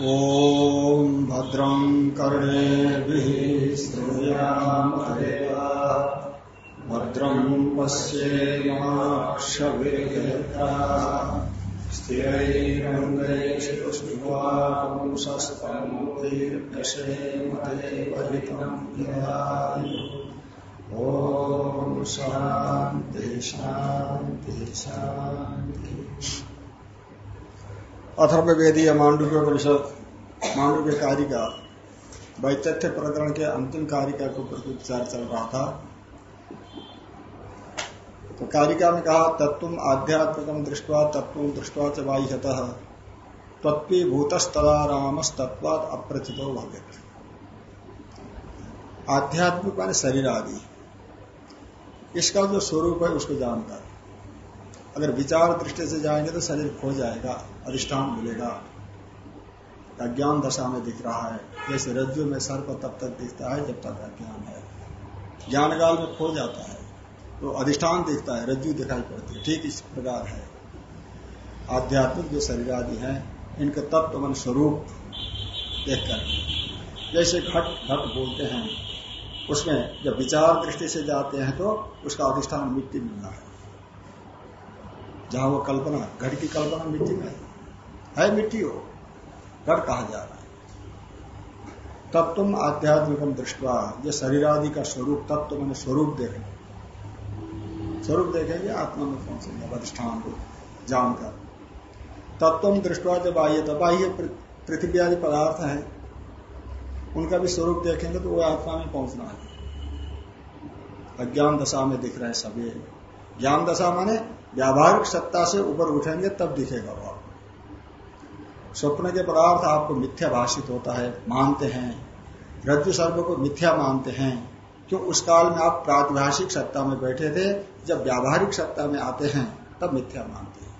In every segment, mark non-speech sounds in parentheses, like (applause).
ॐ भद्रं कर्णेभिः श्रूयामदेवा भद्रं पश्येमाक्षभिर्यता स्थिरैरङ्गैश्चुष्टुवांसस्तमुदीर्घशेमदेवहितं यदायु ॐ शान्ति शान्ति। अथर्ववेदीय मांडव्य परिषद मांडव्य कारिका वैचथ्य प्रकरण के अंतिम कारिका के ऊपर विचार चल रहा था। तो कारिका में कहा तत्व आध्यात्मिक दृष्टवा तत्व दृष्टवा च बाह्यत तत्वीभूतस्तदा रामस तत्वाद अप्रचितो भवित। आध्यात्मिक माने शरीर आदि इसका जो स्वरूप है, उसको जानकर अगर विचार दृष्टि से जाएँगे तो शरीर खो जाएगा, अधिष्ठान मिलेगा। अज्ञान दशा में दिख रहा है। जैसे रज्जु में सर्प तब तक दिखता है जब तक अज्ञान है। ज्ञान काल में खो जाता है तो अधिष्ठान दिखता है, रज्जु दिखाई पड़ती है। ठीक इस प्रकार है। आध्यात्मिक जो शरीर आदि है, इनके तत्व मन स्वरूप देखकर। जैसे घट घट बोलते हैं, उसमें जब विचार दृष्टि से जाते हैं तो उसका अधिष्ठान मिट्टी मिलना है। जहाँ वो कल्पना घट की कल्पना मिट्टी में है। मिट्टी हो घट कहा जा रहा है? तब तुम आध्यात्मिकम दृष्टवा जो शरीर आदि का स्वरूप तत्व मैंने स्वरूप देखेंगे स्वरूप देखेंगे, आत्मा में पहुँचेंगे अधिष्ठान को जानकर। तत्व दृष्टवा जब आइए तो बाह्य पृथ्वी आदि पदार्थ है, उनका भी स्वरूप देखेंगे तो वो आत्मा में पहुँचना है। अज्ञान दशा में दिख रहे हैं सभी। ज्ञान दशा माने व्यावहारिक सत्ता से ऊपर उठेंगे, तब दिखेगा वो स्वप्न के पदार्थ आपको मिथ्या भाषित होता है, मानते हैं। रज्जु सर्व को मिथ्या मानते हैं। क्यों? उस काल में आप प्रातिभाषिक सत्ता में बैठे थे, जब व्यावहारिक सत्ता में आते हैं, तब मिथ्या मानते हैं।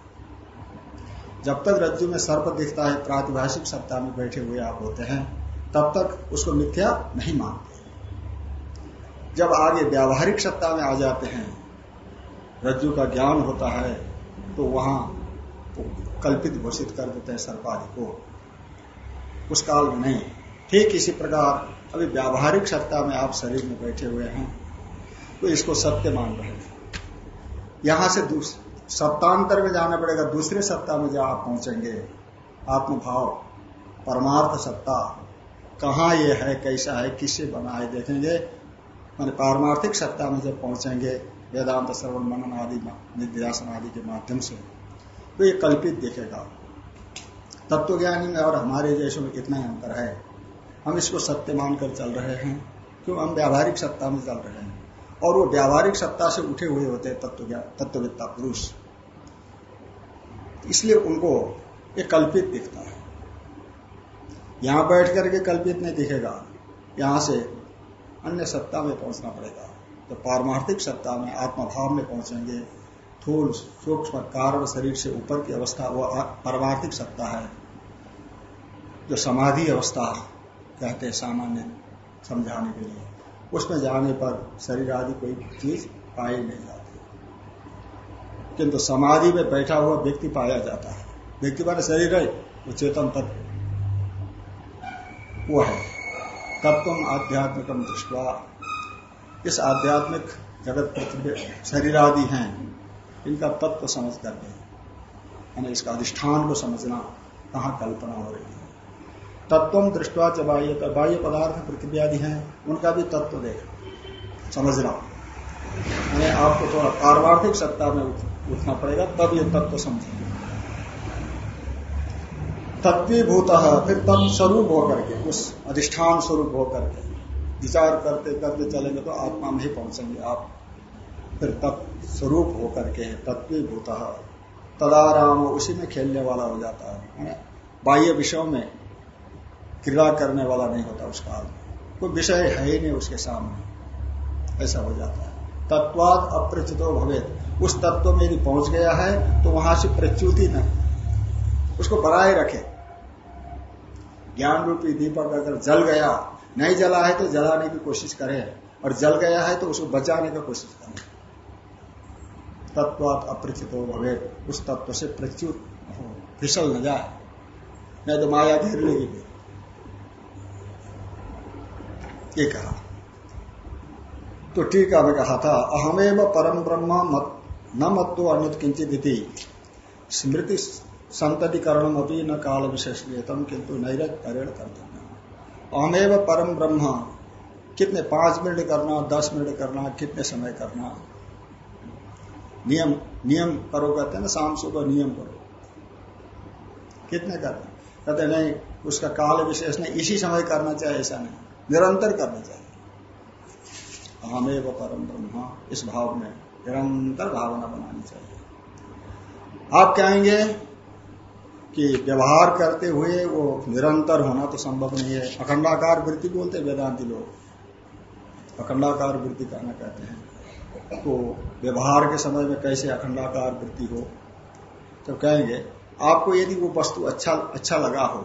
जब तक रज्जु में सर्प दिखता है, प्रातिभाषिक सत्ता में बैठे हुए आप होते हैं, तब तक उसको मिथ्या नहीं मानते। जब आगे व्यावहारिक सत्ता में आ जाते हैं रज्जु का ज्ञान होता है तो वहाँ तो कल्पित घोषित कर देते हैं सर्पादि को। उस काल में नहीं। ठीक इसी प्रकार अभी व्यावहारिक सत्ता में आप शरीर में बैठे हुए हैं तो इसको सत्य मान रहे हैं। यहाँ से सत्तांतर में जाना पड़ेगा, दूसरे सत्ता में जब आप पहुँचेंगे, आत्मभाव, परमार्थ सत्ता। कहा ये है, कैसा है किससे बना है देखेंगे? मान पारमार्थिक सत्ता में जब पहुँचेंगे वेदांत श्रवण, मनन आदि निध्यासन आदि के माध्यम से तो ये कल्पित दिखेगा। तत्वज्ञानी में और हमारे जैसों में कितना अंतर है? हम इसको सत्य मानकर चल रहे हैं, क्यों? हम व्यावहारिक सत्ता में चल रहे हैं। और वो व्यावहारिक सत्ता से उठे हुए होते हैं तत्व तत्वविद्ता पुरुष। इसलिए उनको ये कल्पित दिखता है। यहाँ बैठ करके कल्पित नहीं दिखेगा। यहाँ से अन्य सत्ता में पहुँचना पड़ेगा। तो पारमार्थिक सत्ता में आत्मभाव में पहुँचेंगे। थूल, सूक्ष्म कारण शरीर से ऊपर की अवस्था, वो पारमार्थिक सत्ता है। जो समाधि अवस्था कहते हैं सामान्य समझाने के लिए। उसमें जाने पर शरीर आदि कोई चीज़ पाई नहीं जाती। किंतु समाधि में बैठा हुआ व्यक्ति पाया जाता है। व्यक्ति माने शरीर है, वो चेतन तत्व। वो है। तत्व आध्यात्मिकम दृष्टवा इस आध्यात्मिक जगत शरीर आदि हैं, इनका तत्व समझ करके यानी इसका अधिष्ठान को समझना कहा कल्पना हो रही है। तत्व दृष्टवा च बाह्य बाह्य पदार्थ पृथ्वी आदि हैं, उनका भी तत्व देख, समझना। यानी आपको थोड़ा पारमार्थिक सत्ता में उठना पड़ेगा, तब ये तत्व समझेंगे। तत्वीभूत फिर तत्व स्वरूप होकर के, उस अधिष्ठान स्वरूप होकर के विचार करते करते चलेंगे तो आत्मा में ही पहुँचेंगे। आप फिर तत्व स्वरूप होकर के तत्वीभूत तदाराम उसी में खेलने वाला हो जाता है। बाह्य विषयों में क्रीड़ा करने वाला नहीं होता उस काल कोई विषय है ही नहीं उसके सामने। ऐसा हो जाता है। तत्वाद अप्रच्युतो भवे उस तत्व में यदि पहुँच गया है तो वहाँ से प्रच्युति न उसको बनाए रखे। ज्ञान रूपी दीपक अगर जल गया नहीं जला है तो जलाने की कोशिश करें, और जल गया है तो उसको बचाने की कोशिश करें। तत्वात अप्रचित हो भवे उस तत्व से प्रच्युत हो, फिसल न जाए। नहीं तो माया घेर लेगी। ये कहा। तो ठीक है, मैं कहा था, अहमेव परम ब्रह्म मत, न मत तो अन्य किंचित स्मृति संततिकरण अपनी न काल विशेष लेतम किंतु नैरत करेण करते अहमेव परम ब्रह्म। कितने पाँच मिनट करना, दस मिनट करना, कितने समय करना। नियम नियम करो कहते हैं ना, शाम सुबह नियम करो। कितने करना? कहते नहीं, उसका काल विशेष नहीं, इसी समय करना चाहिए, ऐसा नहीं। निरंतर करना चाहिए। अहमेव परम ब्रह्म, इस भाव में निरंतर भावना बनानी चाहिए। आप कहेंगे कि व्यवहार करते हुए वो निरंतर होना तो संभव नहीं है। अखंडाकार वृत्ति बोलते वेदांति लोग। अखंडाकार वृत्ति कहना कहते हैं। तो व्यवहार के समय में कैसे अखंडाकार वृत्ति हो? तो कहेंगे, आपको यदि वो वस्तु अच्छा अच्छा लगा हो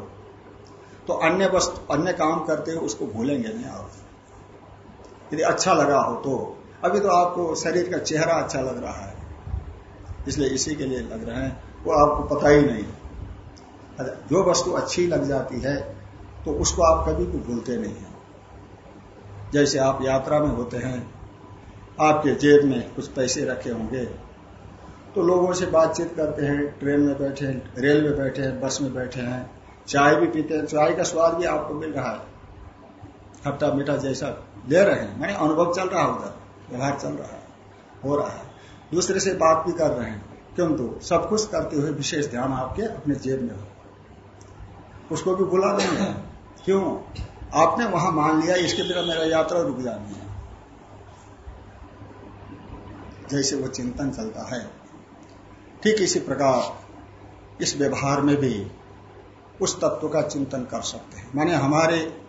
तो अन्य वस्तु, अन्य काम करते हुए उसको भूलेंगे नहीं आप। यदि अच्छा लगा हो तो। अभी तो आपको शरीर का चेहरा अच्छा लग रहा है, इसलिए इसी के लिए लग रहे हैं। वो आपको पता ही नहीं। जो वस्तु अच्छी लग जाती है तो उसको आप कभी भी भूलते नहीं है। जैसे आप यात्रा में होते हैं, आपके जेब में कुछ पैसे रखे होंगे तो लोगों से बातचीत करते हैं, ट्रेन में बैठे हैं रेल में बैठे हैं बस में बैठे हैं, चाय भी पीते हैं, चाय का स्वाद भी आपको मिल रहा है। खट्टा मीठा जैसा ले रहे हैं, मैंने अनुभव चल रहा है उधर, व्यवहार चल रहा है, हो रहा है। दूसरे से बात भी कर रहे हैं, किंतु सब कुछ करते हुए विशेष ध्यान आपके अपने जेब में हो। उसको भी भुला देंगे क्यों? आपने वहाँ मान लिया, इसके बिना मेरा यात्रा रुक जानी है। जैसे वो चिंतन चलता है। ठीक इसी प्रकार, इस व्यवहार में भी उस तत्व का चिंतन कर सकते हैं। माने हमारे,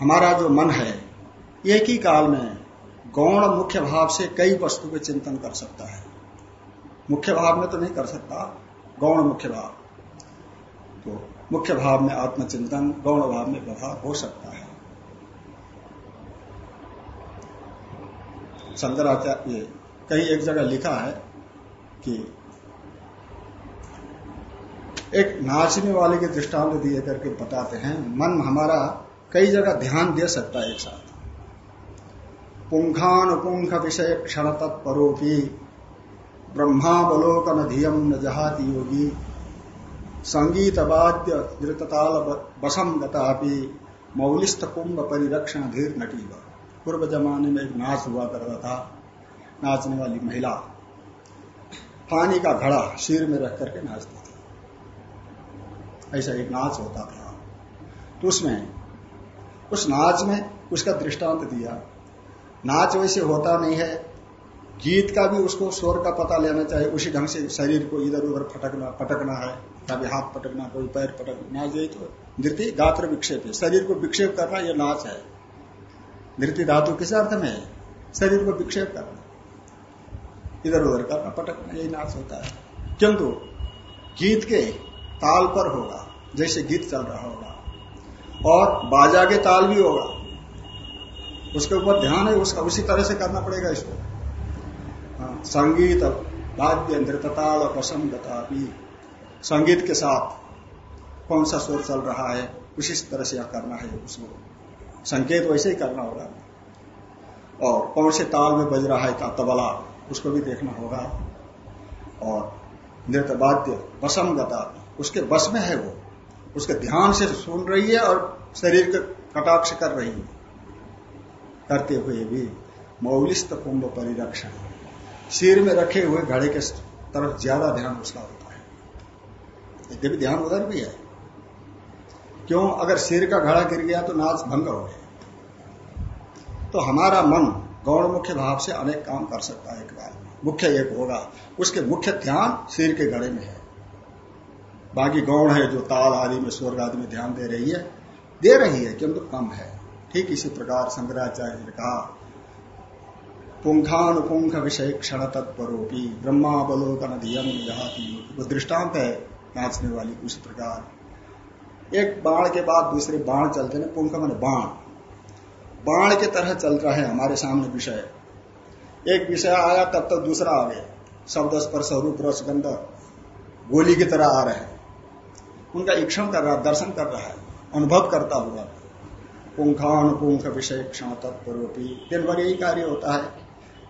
हमारा जो मन है, एक ही काल में गौण मुख्य भाव से कई वस्तु के चिंतन कर सकता है। मुख्य भाव में तो नहीं कर सकता, गौण मुख्य भाव। तो मुख्य भाव में आत्मचिंतन, गौण भाव में व्यवहार हो सकता है। शंकराचार्य कहीं एक जगह लिखा है कि एक नाचने वाले के दृष्टांत दिए करके बताते हैं, मन हमारा कई जगह ध्यान दे सकता है एक साथ। पुंखानुपुंख विषय क्षण तत्परोपी ब्रह्मावलोकन धियम न जहाती योगी। संगीत वाद्य धृतताल बसम गतापि मौलिस्त कुंभ परिरक्षण धीर नटी पूर्व जमाने में एक नाच हुआ करता था, नाचने वाली महिला। पानी का घड़ा सिर में रख करके नाचती थी। ऐसा एक नाच होता था। तो उसमें, उस नाच में उसका दृष्टांत दिया। नाच वैसे होता नहीं है। गीत का भी उसको स्वर का पता लेना चाहिए। उसी ढंग से शरीर को इधर उधर फटकना पटकना है। कभी हाथ पटकना कोई पैर पटकना। नाच यही तो नृत्य गात्र विक्षेप है। शरीर को विक्षेप करना यह नाच है। नृत्य धातु किस अर्थ में है? शरीर को विक्षेप करना। इधर उधर करना पटकना यही नाच होता है। किंतु गीत के ताल पर होगा जैसे गीत चल रहा होगा और बाजा के ताल भी होगा। उसके ऊपर ध्यान है उसका उसी तरह से करना पड़ेगा इसको। हाँ, संगीत वाद्य नृतताल गता भी। संगीत के साथ कौन सा स्वर चल रहा है उसी तरह से करना है उसको संकेत वैसे ही करना होगा। और कौन से ताल में बज रहा है तबला, उसको भी देखना होगा। और नृत्य वाद्य वसम गता उसके बस में है वो। उसके ध्यान से सुन रही है और शरीर के कटाक्ष कर रही है। करते हुए भी मौलिस्त कुंभ परिरक्षण। सिर में रखे हुए घड़े के तरफ़ ज़्यादा ध्यान उसका होता यद्यपि ध्यान उधर भी है। क्यों? अगर सिर का घड़ा गिर गया तो नाच भंग हो गया। तो हमारा मन गौण मुख्य भाव से अनेक काम कर सकता है एक बार। मुख्य एक होगा। उसके मुख्य ध्यान सिर के घड़े में है। बाकी गौण है जो ताल आदि में, स्वर्ग आदि में ध्यान दे रही है। दे रही है, किंतु कम है। ठीक इसी प्रकार शंकराचार्य ने कहा, पुंखानुपुंख विषय क्षण तत्परोपी ब्रह्मावलोकन धियम वो दृष्टांत है। नाचने वाली उस प्रकार। एक बाण के बाद दूसरे बाण चलते ना पुंख मैंने बाण। बाण के तरह चल रहा है हमारे सामने विषय। एक विषय आया, तब तक दूसरा आ गया। शब्द स्पर्श, रूप रसगंध गोली की तरह आ रहे हैं। उनका ईक्षण कर रहा, दर्शन कर रहा है, अनुभव करता हुआ। पुंखानुपुंख विषय क्षण तत्पूर्वी दिन भर यही कार्य होता है।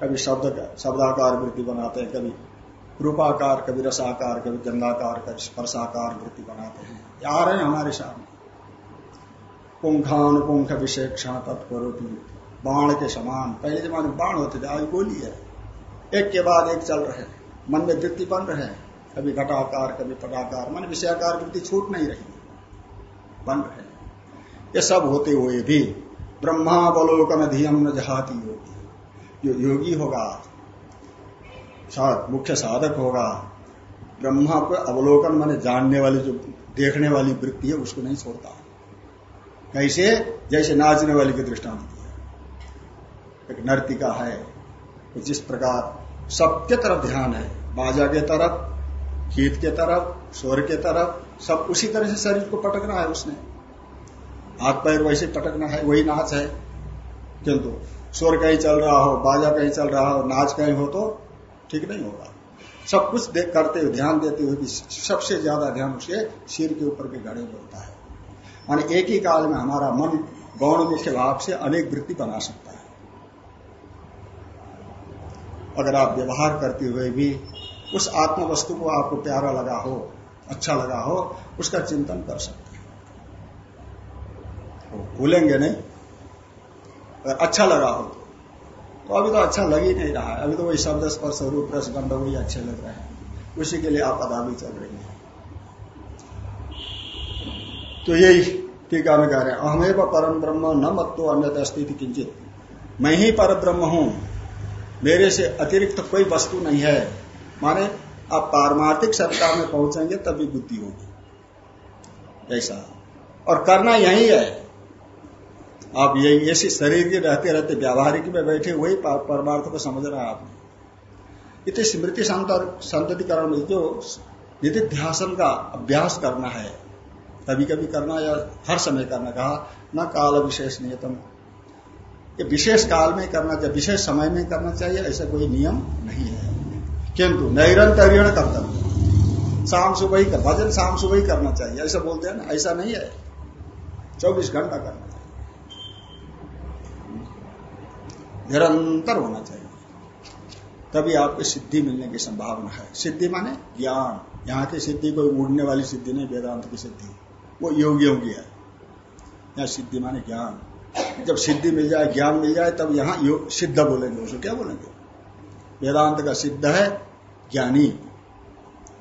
कभी शब्द शब्दाकार वृद्धि बनाते हैं, कभी रूपाकार कभी रसाकार, कभी गंगाकार कभी स्पर्शाकार वृत्ति बनाते हैं। आ रहे हैं हमारे सामने। पुंखानुपुंख विषय क्षण तत्पूर्वी बाण के समान। पहले जमाने में बाण होते थे, आज गोली है। एक के बाद एक चल रहे मन में वृत्ति बन रहे हैं। कभी घटाकार, कभी पटाकार। मन विषयाकार वृत्ति छूट नहीं रही। बन रहे ये सब होते हुए भी ब्रह्मावलोकन अधियम न जहाती योगी। जो योगी होगा मुख्य साधक होगा। ब्रह्मा को अवलोकन माने जानने वाली जो, देखने वाली वृत्ति है, उसको नहीं छोड़ता। कैसे? जैसे नाचने वाली की दृष्टांत दिया एक नर्तिका है तो जिस प्रकार सबके तरफ़ ध्यान है, बाजा के तरफ़, गीत के तरफ़, स्वर के तरफ़, सब उसी तरह से शरीर को पटकना है उसने। हाथ पैर वैसे पटकना है, वही नाच है। किंतु स्वर कहीं चल रहा हो, बाजा कहीं चल रहा हो, नाच कहीं हो तो ठीक नहीं होगा। सब कुछ देख करते हुए, ध्यान देते हुए भी सबसे ज़्यादा ध्यान उसके सिर के ऊपर के घड़े में होता है। मानी एक ही काल में हमारा मन गौण मुख्य भाव से अनेक वृत्ति बना सकता है। अगर आप व्यवहार करते हुए भी उस आत्म वस्तु को आपको प्यारा लगा हो अच्छा लगा हो, उसका चिंतन कर सकते हैं। भूलेंगे नहीं। अगर अच्छा लगा हो तो अभी तो अच्छा लग ही नहीं रहा है। अभी तो वही शब्द स्पर्श रूप रस गंध वही अच्छे लग रहे हैं। उसी के लिए आप अदाबी चल रही है। तो यही टीका में कह रहे हैं, अहमेव परम ब्रह्म न मत्तो अन्य स्थिति किंचित। मैं ही पर ब्रह्म हूँ। मेरे से अतिरिक्त कोई वस्तु नहीं है। माने आप पारमार्थिक सत्ता में पहुँचेंगे तभी बुद्धि होगी। ऐसा। और करना यही है। आप यही, ऐसे शरीर के रहते रहते, व्यावहारिक में बैठे, वही परमार्थ को समझ रहा आपने इतने स्मृति संततिकरण में जो निधिध्यासन का अभ्यास करना है कभी कभी करना या हर समय करना, कहा, न काल विशेष नियतम। ये विशेष काल में करना चाहिए विशेष समय में करना चाहिए, ऐसा कोई नियम नहीं है। किंतु नैरंतर्यण कर्तव्य। शाम सुबह ही कर, भजन शाम सुबह ही करना चाहिए, ऐसा बोलते हैं ना, ऐसा नहीं है। चौबीस घंटा करना चाहिए निरंतर होना चाहिए। तभी आपको सिद्धि मिलने की संभावना है। सिद्धि माने ज्ञान। यहाँ की सिद्धि कोई उड़ने वाली सिद्धि नहीं, वेदांत की सिद्धि। वो योगियों की है। यहाँ सिद्धि माने ज्ञान। जब सिद्धि मिल जाए, ज्ञान मिल जाए, तब यहाँ सिद्ध बोलेंगे उसको क्या बोलेंगे? वेदांत का सिद्ध है ज्ञानी।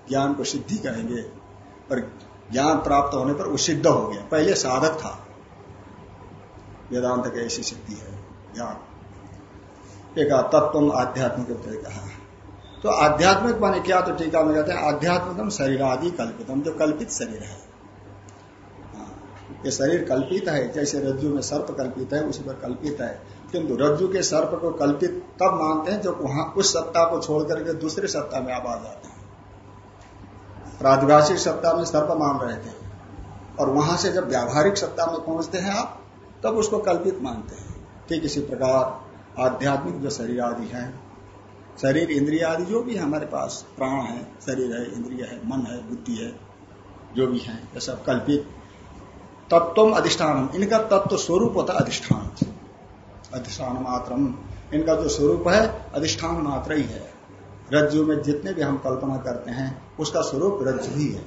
ज्ञान को सिद्धि कहेंगे। पर ज्ञान प्राप्त होने पर वो सिद्ध हो गया। पहले साधक था। वेदांत का ऐसी सिद्धि है। ज्ञान। एक तत्व आध्यात्मिक कहा। तो आध्यात्मिक माने क्या? तो टीका में कहते हैं, आध्यात्मिकम शरीर आदि कल्पितम, जो कल्पित शरीर है। ये शरीर कल्पित है, जैसे रज्जु में सर्प कल्पित है, उसी पर कल्पित है। किंतु रज्जु के सर्प को कल्पित तब मानते हैं जब वहाँ उस सत्ता को छोड़ करके दूसरे सत्ता में आप आ जाते हैं। प्रादिभाषिक सत्ता में सर्प मान रहे थे। और वहाँ से जब व्यावहारिक सत्ता में पहुँचते हैं आप, तब उसको कल्पित मानते हैं। ठीक इसी प्रकार आध्यात्मिक जो शरीर आदि है, शरीर इंद्रिय आदि जो भी हमारे पास प्राण है, शरीर है, इंद्रिय है, मन है, बुद्धि है, जो भी है, ये सब कल्पित तत्व अधिष्ठान इनका तत्व स्वरूप होता है अधिष्ठान। अधिष्ठान मात्र इनका जो स्वरूप है, अधिष्ठान मात्र ही है। रज्जु में जितने भी हम कल्पना करते हैं, उसका स्वरूप रज्जु ही है।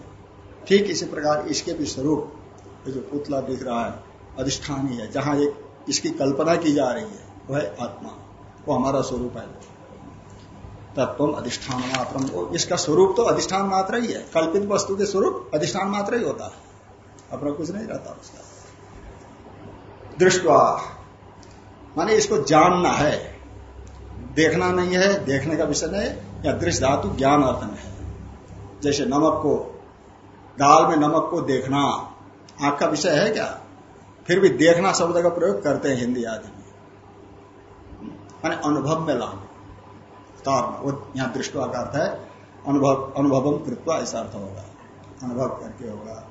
ठीक इसी प्रकार इसके भी स्वरूप जो पुतला दिख रहा है, अधिष्ठान ही है, जहाँ एक इसकी कल्पना की जा रही है। वह आत्मा, वो हमारा स्वरूप है। तत्व अधिष्ठान मात्र इसका स्वरूप तो अधिष्ठान मात्र ही है। कल्पित वस्तु के स्वरूप अधिष्ठान मात्र ही होता है। अपना कुछ नहीं रहता उसका। दृष्टवा, माने इसको जानना है। देखना नहीं है, देखने का विषय नहीं, या दृश्य धातु ज्ञान अर्थ में है। जैसे नमक को, दाल में नमक को देखना, आँख का विषय है क्या? फिर भी देखना शब्द का प्रयोग करते हैं हिंदी आदि में। माने अनुभव में लाना। तारना वो यहाँ दृष्टवा का अर्थ है, अनुभव, अनुभवम कृत्वा ऐसा अर्थ होगा। अनुभव करके होगा।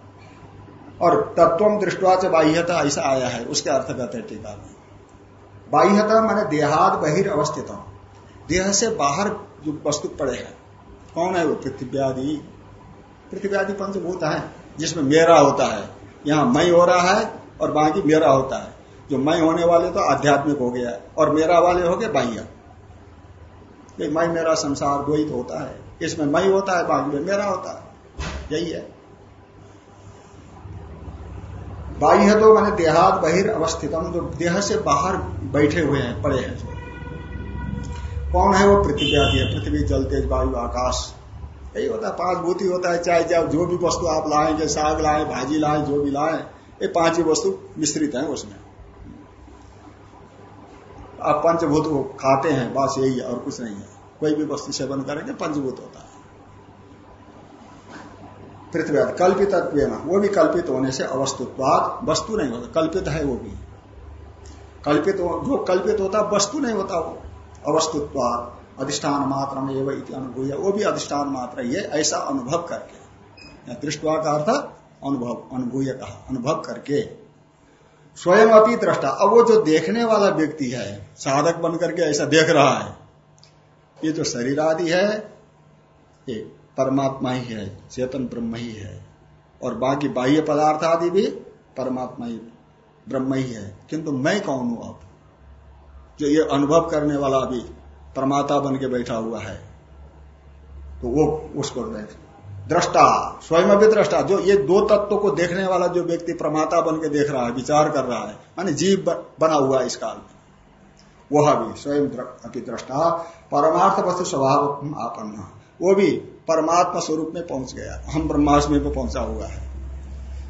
और तत्व दृष्टवा से बाह्यता ऐसा आया है, उसके अर्थ कहते हैं टीका में। बाह्यता माने देहाद बहिर अवस्थित देह से बाहर जो वस्तु पड़े हैं, कौन है वो? पृथ्वी आदि पृथ्वी आदि पंचभूत है, जिसमें मेरा होता है। यहाँ मई हो रहा है और बाकी मेरा होता है। जो मैं होने वाले तो आध्यात्मिक हो गया और मेरा वाले हो गए बाह्य। मैं मेरा संसार दो ही तो होता है। इसमें मैं होता है बाकी में मेरा होता है। यही है। बाह्य तो मैंने देहात बहिर अवस्थितम, जो देह से बाहर बैठे हुए हैं, पड़े हैं। जो कौन है वो पृथ्वी आदि है? पृथ्वी, जल, तेज, वायु, आकाश। यही होता है पाँच भूति होता है, चाहे चाहे जो भी वस्तु आप लाएँगे साग लाए, भाजी लाए, जो भी लाए, ये पाँच ही वस्तु मिश्रित है उसमें। आप पंचभूत को खाते हैं, बस यही है और कुछ नहीं है। कोई भी वस्तु सेवन करेंगे, पंचभूत होता है। पृथ्वी कल्पित वो भी कल्पित होने से अवस्तुत्वाद, वस्तु नहीं होता, कल्पित है वो भी। कल्पित जो कल्पित होता, वस्तु नहीं होता वो। अवस्तुत्वाद, अधिष्ठान मात्र में अनुभूय वो भी अधिष्ठान मात्र है ऐसा अनुभव करके। दृष्टवा का अर्थ, अनुभव अनुभूय कहा अनुभव करके। स्वयं अपनी दृष्टा अब वो जो देखने वाला व्यक्ति है, साधक बन करके ऐसा देख रहा है, ये जो शरीर आदि है, ये परमात्मा ही है, चेतन ब्रह्म ही है। और बाकी बाह्य पदार्थ आदि भी परमात्मा ही, ब्रह्म ही है। किंतु मैं कौन हूँ अब? जो ये अनुभव करने वाला अभी प्रमाता बन के बैठा हुआ है तो वो, उसको दृष्टा स्वयं भी दृष्टा जो ये दो तत्व को देखने वाला जो व्यक्ति प्रमाता बन के देख रहा है, विचार कर रहा है, मानी जीव बना हुआ इस काल में। वह भी स्वयं अभी दृष्टा परमार्थ वस्तु स्वभाव आपन्न। वो भी परमात्मा स्वरूप में पहुँच गया हम ब्रह्माष्टमी में पहुँचा हुआ है।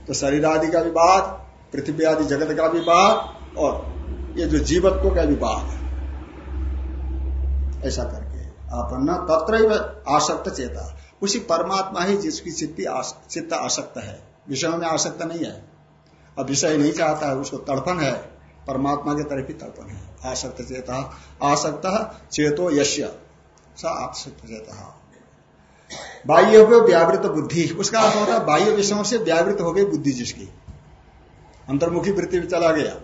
तो शरीर आदि का भी बात, पृथ्वी आदि जगत का भी बात, और ये जो जीवत्व का भी बात ऐसा करके आपन्न तत्र आसक्त चेता। उसी परमात्मा ही जिसकी चित्ती चित्त आसक्त है। विषयों में आसक्त नहीं है। अब विषय नहीं चाहता है, उसको तड़पन है। परमात्मा की तरफ़ ही तड़पन है। आसक्त चेता, आसक्त चेतो यश्य। स आसक्त चेता। बाह्य हो व्यावृत बुद्धि। उसका अर्थ होता है बाह्य विषयों से व्यावृत हो गई बुद्धि जिसकी। अंतर्मुखी वृत्ति में चला गया।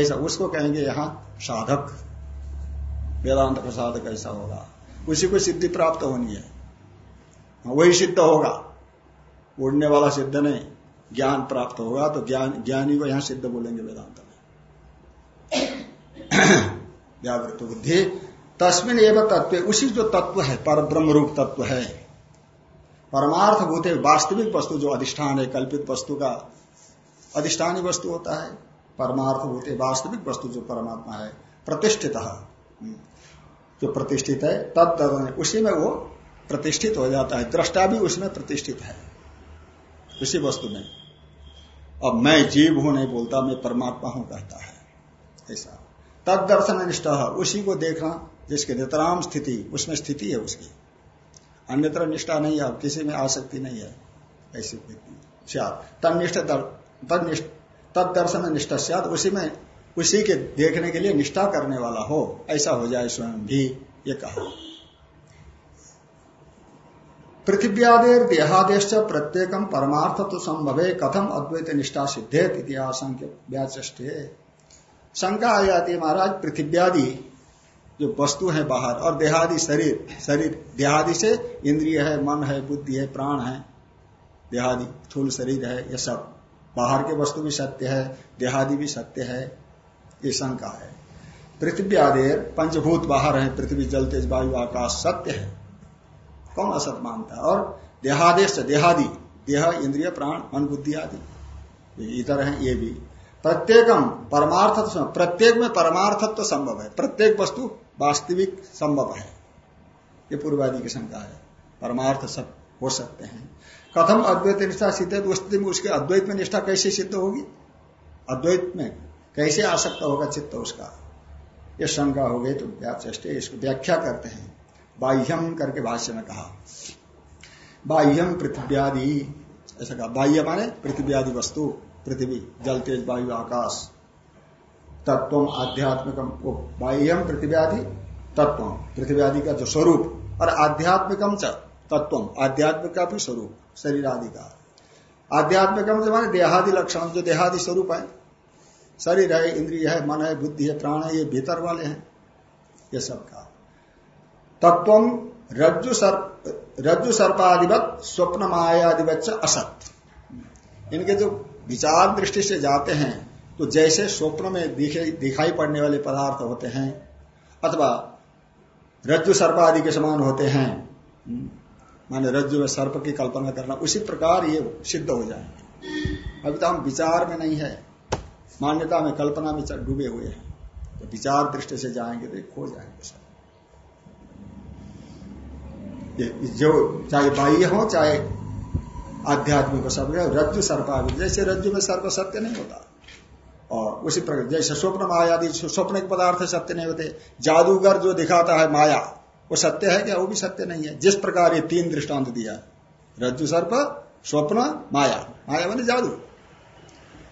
ऐसा उसको कहेंगे यहाँ साधक। वेदांत का साधक ऐसा होगा। उसी को सिद्धि प्राप्त होनी है। वही सिद्ध होगा। उड़ने वाला सिद्ध नहीं। ज्ञान प्राप्त होगा तो ज्ञान, ज्ञानी को यहाँ सिद्ध बोलेंगे वेदांत में। (clears throat) व्यावृत बुद्धि। तस्मिन एवं तत्व उसी जो तत्व है पर ब्रह्म रूप तत्व है। परमार्थ भूत वास्तविक वस्तु जो अधिष्ठान है, कल्पित वस्तु का अधिष्ठानी वस्तु होता है। परमार्थ भूत वास्तविक वस्तु जो परमात्मा है, प्रतिष्ठित। जो प्रतिष्ठित है तत्व उसी में वो प्रतिष्ठित हो जाता है। दृष्टा भी उसमें प्रतिष्ठित है। उसी वस्तु में। अब मैं जीव हूँ, नहीं बोलता, मैं परमात्मा हूँ कहता है। ऐसा। तद दर्शन निष्ठ उसी को देखना, जिसके नितराम स्थिति, उसमें स्थिति है उसकी। अन्यत्र निष्ठा नहीं है किसी में आसक्ति नहीं है। ऐसी तनिष्ठ तद दर्शन निष्ठा सियाद उसी में, उसी के देखने के लिए निष्ठा करने वाला हो। ऐसा हो जाए स्वयं भी, ये कहा। पृथिव्यादेर देहादेश प्रत्येकम परमार्थ तो संभव है कथम अद्वैत निष्ठा सिद्धे इतिहास शंका आ जाती है महाराज, पृथिव्यादि जो वस्तु है बाहर, और देहादि शरीर शरीर, देहादि से इंद्रिय है, मन है, बुद्धि है, प्राण है, देहादि थूल शरीर है, ये सब। बाहर के वस्तु भी सत्य है, देहादि भी सत्य है, ये शंका है। पृथ्वी आदेर पंचभूत बाहर है, पृथ्वी, जल, तेज, वायु, आकाश, सत्य है। कौन असत मानता है? और देहादेश देहादि। देह, इंद्रिय, प्राण, मन, बुद्धि आदि। इतर है, ये भी। प्रत्येकम परमार्थ प्रत्येक में परमार्थत्व तो संभव है। प्रत्येक वस्तु वास्तविक संभव है। ये पूर्वादि की शंका है। परमार्थ सब हो सकते हैं। कथम अद्वैत निष्ठा सिद्ध है तो स्थिति में उसके अद्वैत में निष्ठा कैसे सिद्ध होगी? अद्वैत में कैसे आ सकता होगा चित्त उसका? ये शंका हो गई तो व्याचे इसको व्याख्या करते हैं। बाह्यम करके भाष्य में कहा। बाह्यम पृथ्व्यादि, ऐसा कहा, बाह्य माने पृथ्व्यादि वस्तु, पृथ्वी, जल, तेज, वायु, आकाश तत्व आध्यात्मिकम। बाह्यम पृथ्व्यादि तत्व पृथ्व्यादि का जो स्वरूप, और आध्यात्मिकम च तत्व आध्यात्मिक का भी स्वरूप, शरीर आदि का। आध्यात्मिकम जो माने देहादि लक्षण, जो देहादि स्वरूप है। शरीर है, इंद्रिय है, मन है, बुद्धि है, प्राण है, ये भीतर वाले हैं, ये सब का। तत्व रज्जु सर्प, रज्जु सर्पाधिपत स्वप्न मायाधिपत असत। इनके जो विचार दृष्टि से जाते हैं तो जैसे स्वप्न में दिखे, दिखाई पड़ने वाले पदार्थ होते हैं, अथवा रज्जु सर्प आदि के समान होते हैं, माने रज्जु में सर्प की कल्पना करना, उसी प्रकार ये सिद्ध हो जाएँगे अभी तो हम विचार में नहीं है, मान्यता में कल्पना में डूबे हुए हैं। तो विचार दृष्टि से जाएँगे तो खो जाएँगे सब। जो चाहे बाह्य हो, चाहे आध्यात्मिक सब रज्जु, सर्पा जैसे रज्जु में सर्प, सत्य नहीं होता। और उसी प्रकार, जैसे स्वप्न माया आदि स्वप्न के पदार्थ सत्य नहीं होते। जादूगर जो दिखाता है माया, वो सत्य है क्या? वो भी सत्य नहीं है। जिस प्रकार ये तीन दृष्टांत दिया, रज्जु, सर्प, स्वप्न, माया। माया मैंने जादू।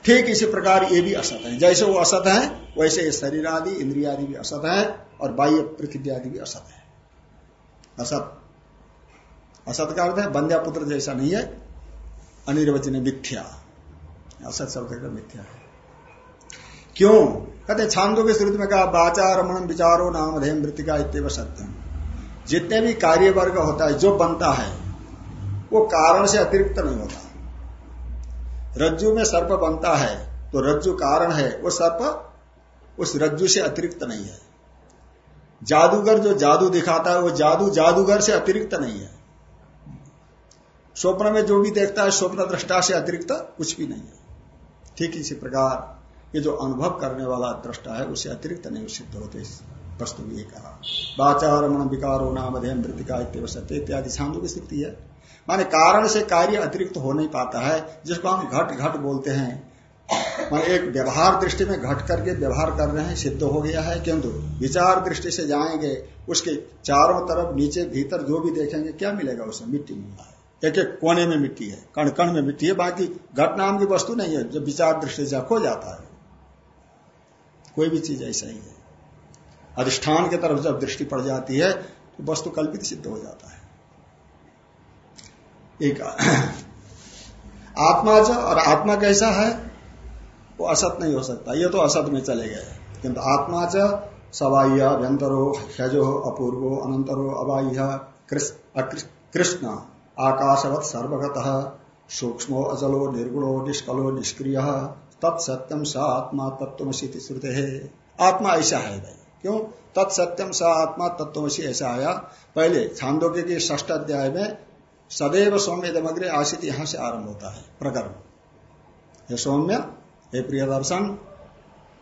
ठीक इसी प्रकार ये भी असत है। जैसे वो असत है, वैसे ये शरीर आदि, इंद्रिया आदि भी असत है, और बाह्य पृथ्वी आदि भी असत है। असत। असत का अर्थ है, बंध्या पुत्र जैसा नहीं है अनिर्वचन मिथ्या। असत शब्द का मिथ्या है। क्यों? कहते छांदो के श्रुति में कहा बाचार रमण विचारो नाम अध्ययन मृतिका इतव सत्यम जितने भी कार्य वर्ग होता है, जो बनता है, वो कारण से अतिरिक्त नहीं होता। रज्जु में सर्प बनता है तो रज्जु कारण है, वो सर्प उस रज्जु से अतिरिक्त नहीं है। जादूगर जो जादू दिखाता है, वो जादू जादूगर से अतिरिक्त नहीं है। स्वप्न में जो भी देखता है, स्वप्न दृष्टा से अतिरिक्त कुछ भी नहीं है। ठीक इसी प्रकार, ये जो अनुभव करने वाला दृष्टा है उससे अतिरिक्त नहीं सिद्ध होते वस्तु भी कहा। बाचार मन विकारो नाम अध्ययन मृतिका सत्य इत्यादि छांदो की स्थिति है। माने कारण से कार्य अतिरिक्त हो नहीं पाता है, जिसको हम घट घट बोलते हैं। माने एक व्यवहार दृष्टि में घट करके व्यवहार कर रहे हैं, सिद्ध हो गया है, किंतु विचार दृष्टि से जाएँगे, उसके चारों तरफ़, नीचे, भीतर जो भी देखेंगे, क्या मिलेगा उसमें मिट्टी मिलता है एक एक कोने में मिट्टी है कण कण में मिट्टी है, बाकी घट नाम की वस्तु नहीं है जो विचार दृष्टि से खो जाता है। कोई भी चीज़ ऐसा ही है। अधिष्ठान की तरफ़ जब दृष्टि पड़ जाती है तो वस्तु कल्पित सिद्ध हो जाता है। एक (clears throat) आत्मा जो, और आत्मा कैसा है, वो असत नहीं हो सकता। ये तो असत में चले गए। किंतु आत्मा च सवाह्य अभ्यंतरो ह्यजो, अपूर्वो, अनंतरो, अबाह्य, कृष्ण आकाशवत सर्वगत, सूक्ष्मो अचलो निर्गुणो निष्कलो निष्क्रिय तत्सत्यम स आत्मा तत्व श्रुते। है आत्मा ऐसा है भाई। क्यों? तत्सत्यम स आत्मा तत्वसी ऐसा आया। पहले छांदोग्य के ष्ठ अध्याय में सदैव सौम्य दमग्रे आशित यहाँ से आरंभ होता है, प्रकरण। ये सौम्य हे प्रिय दर्शन,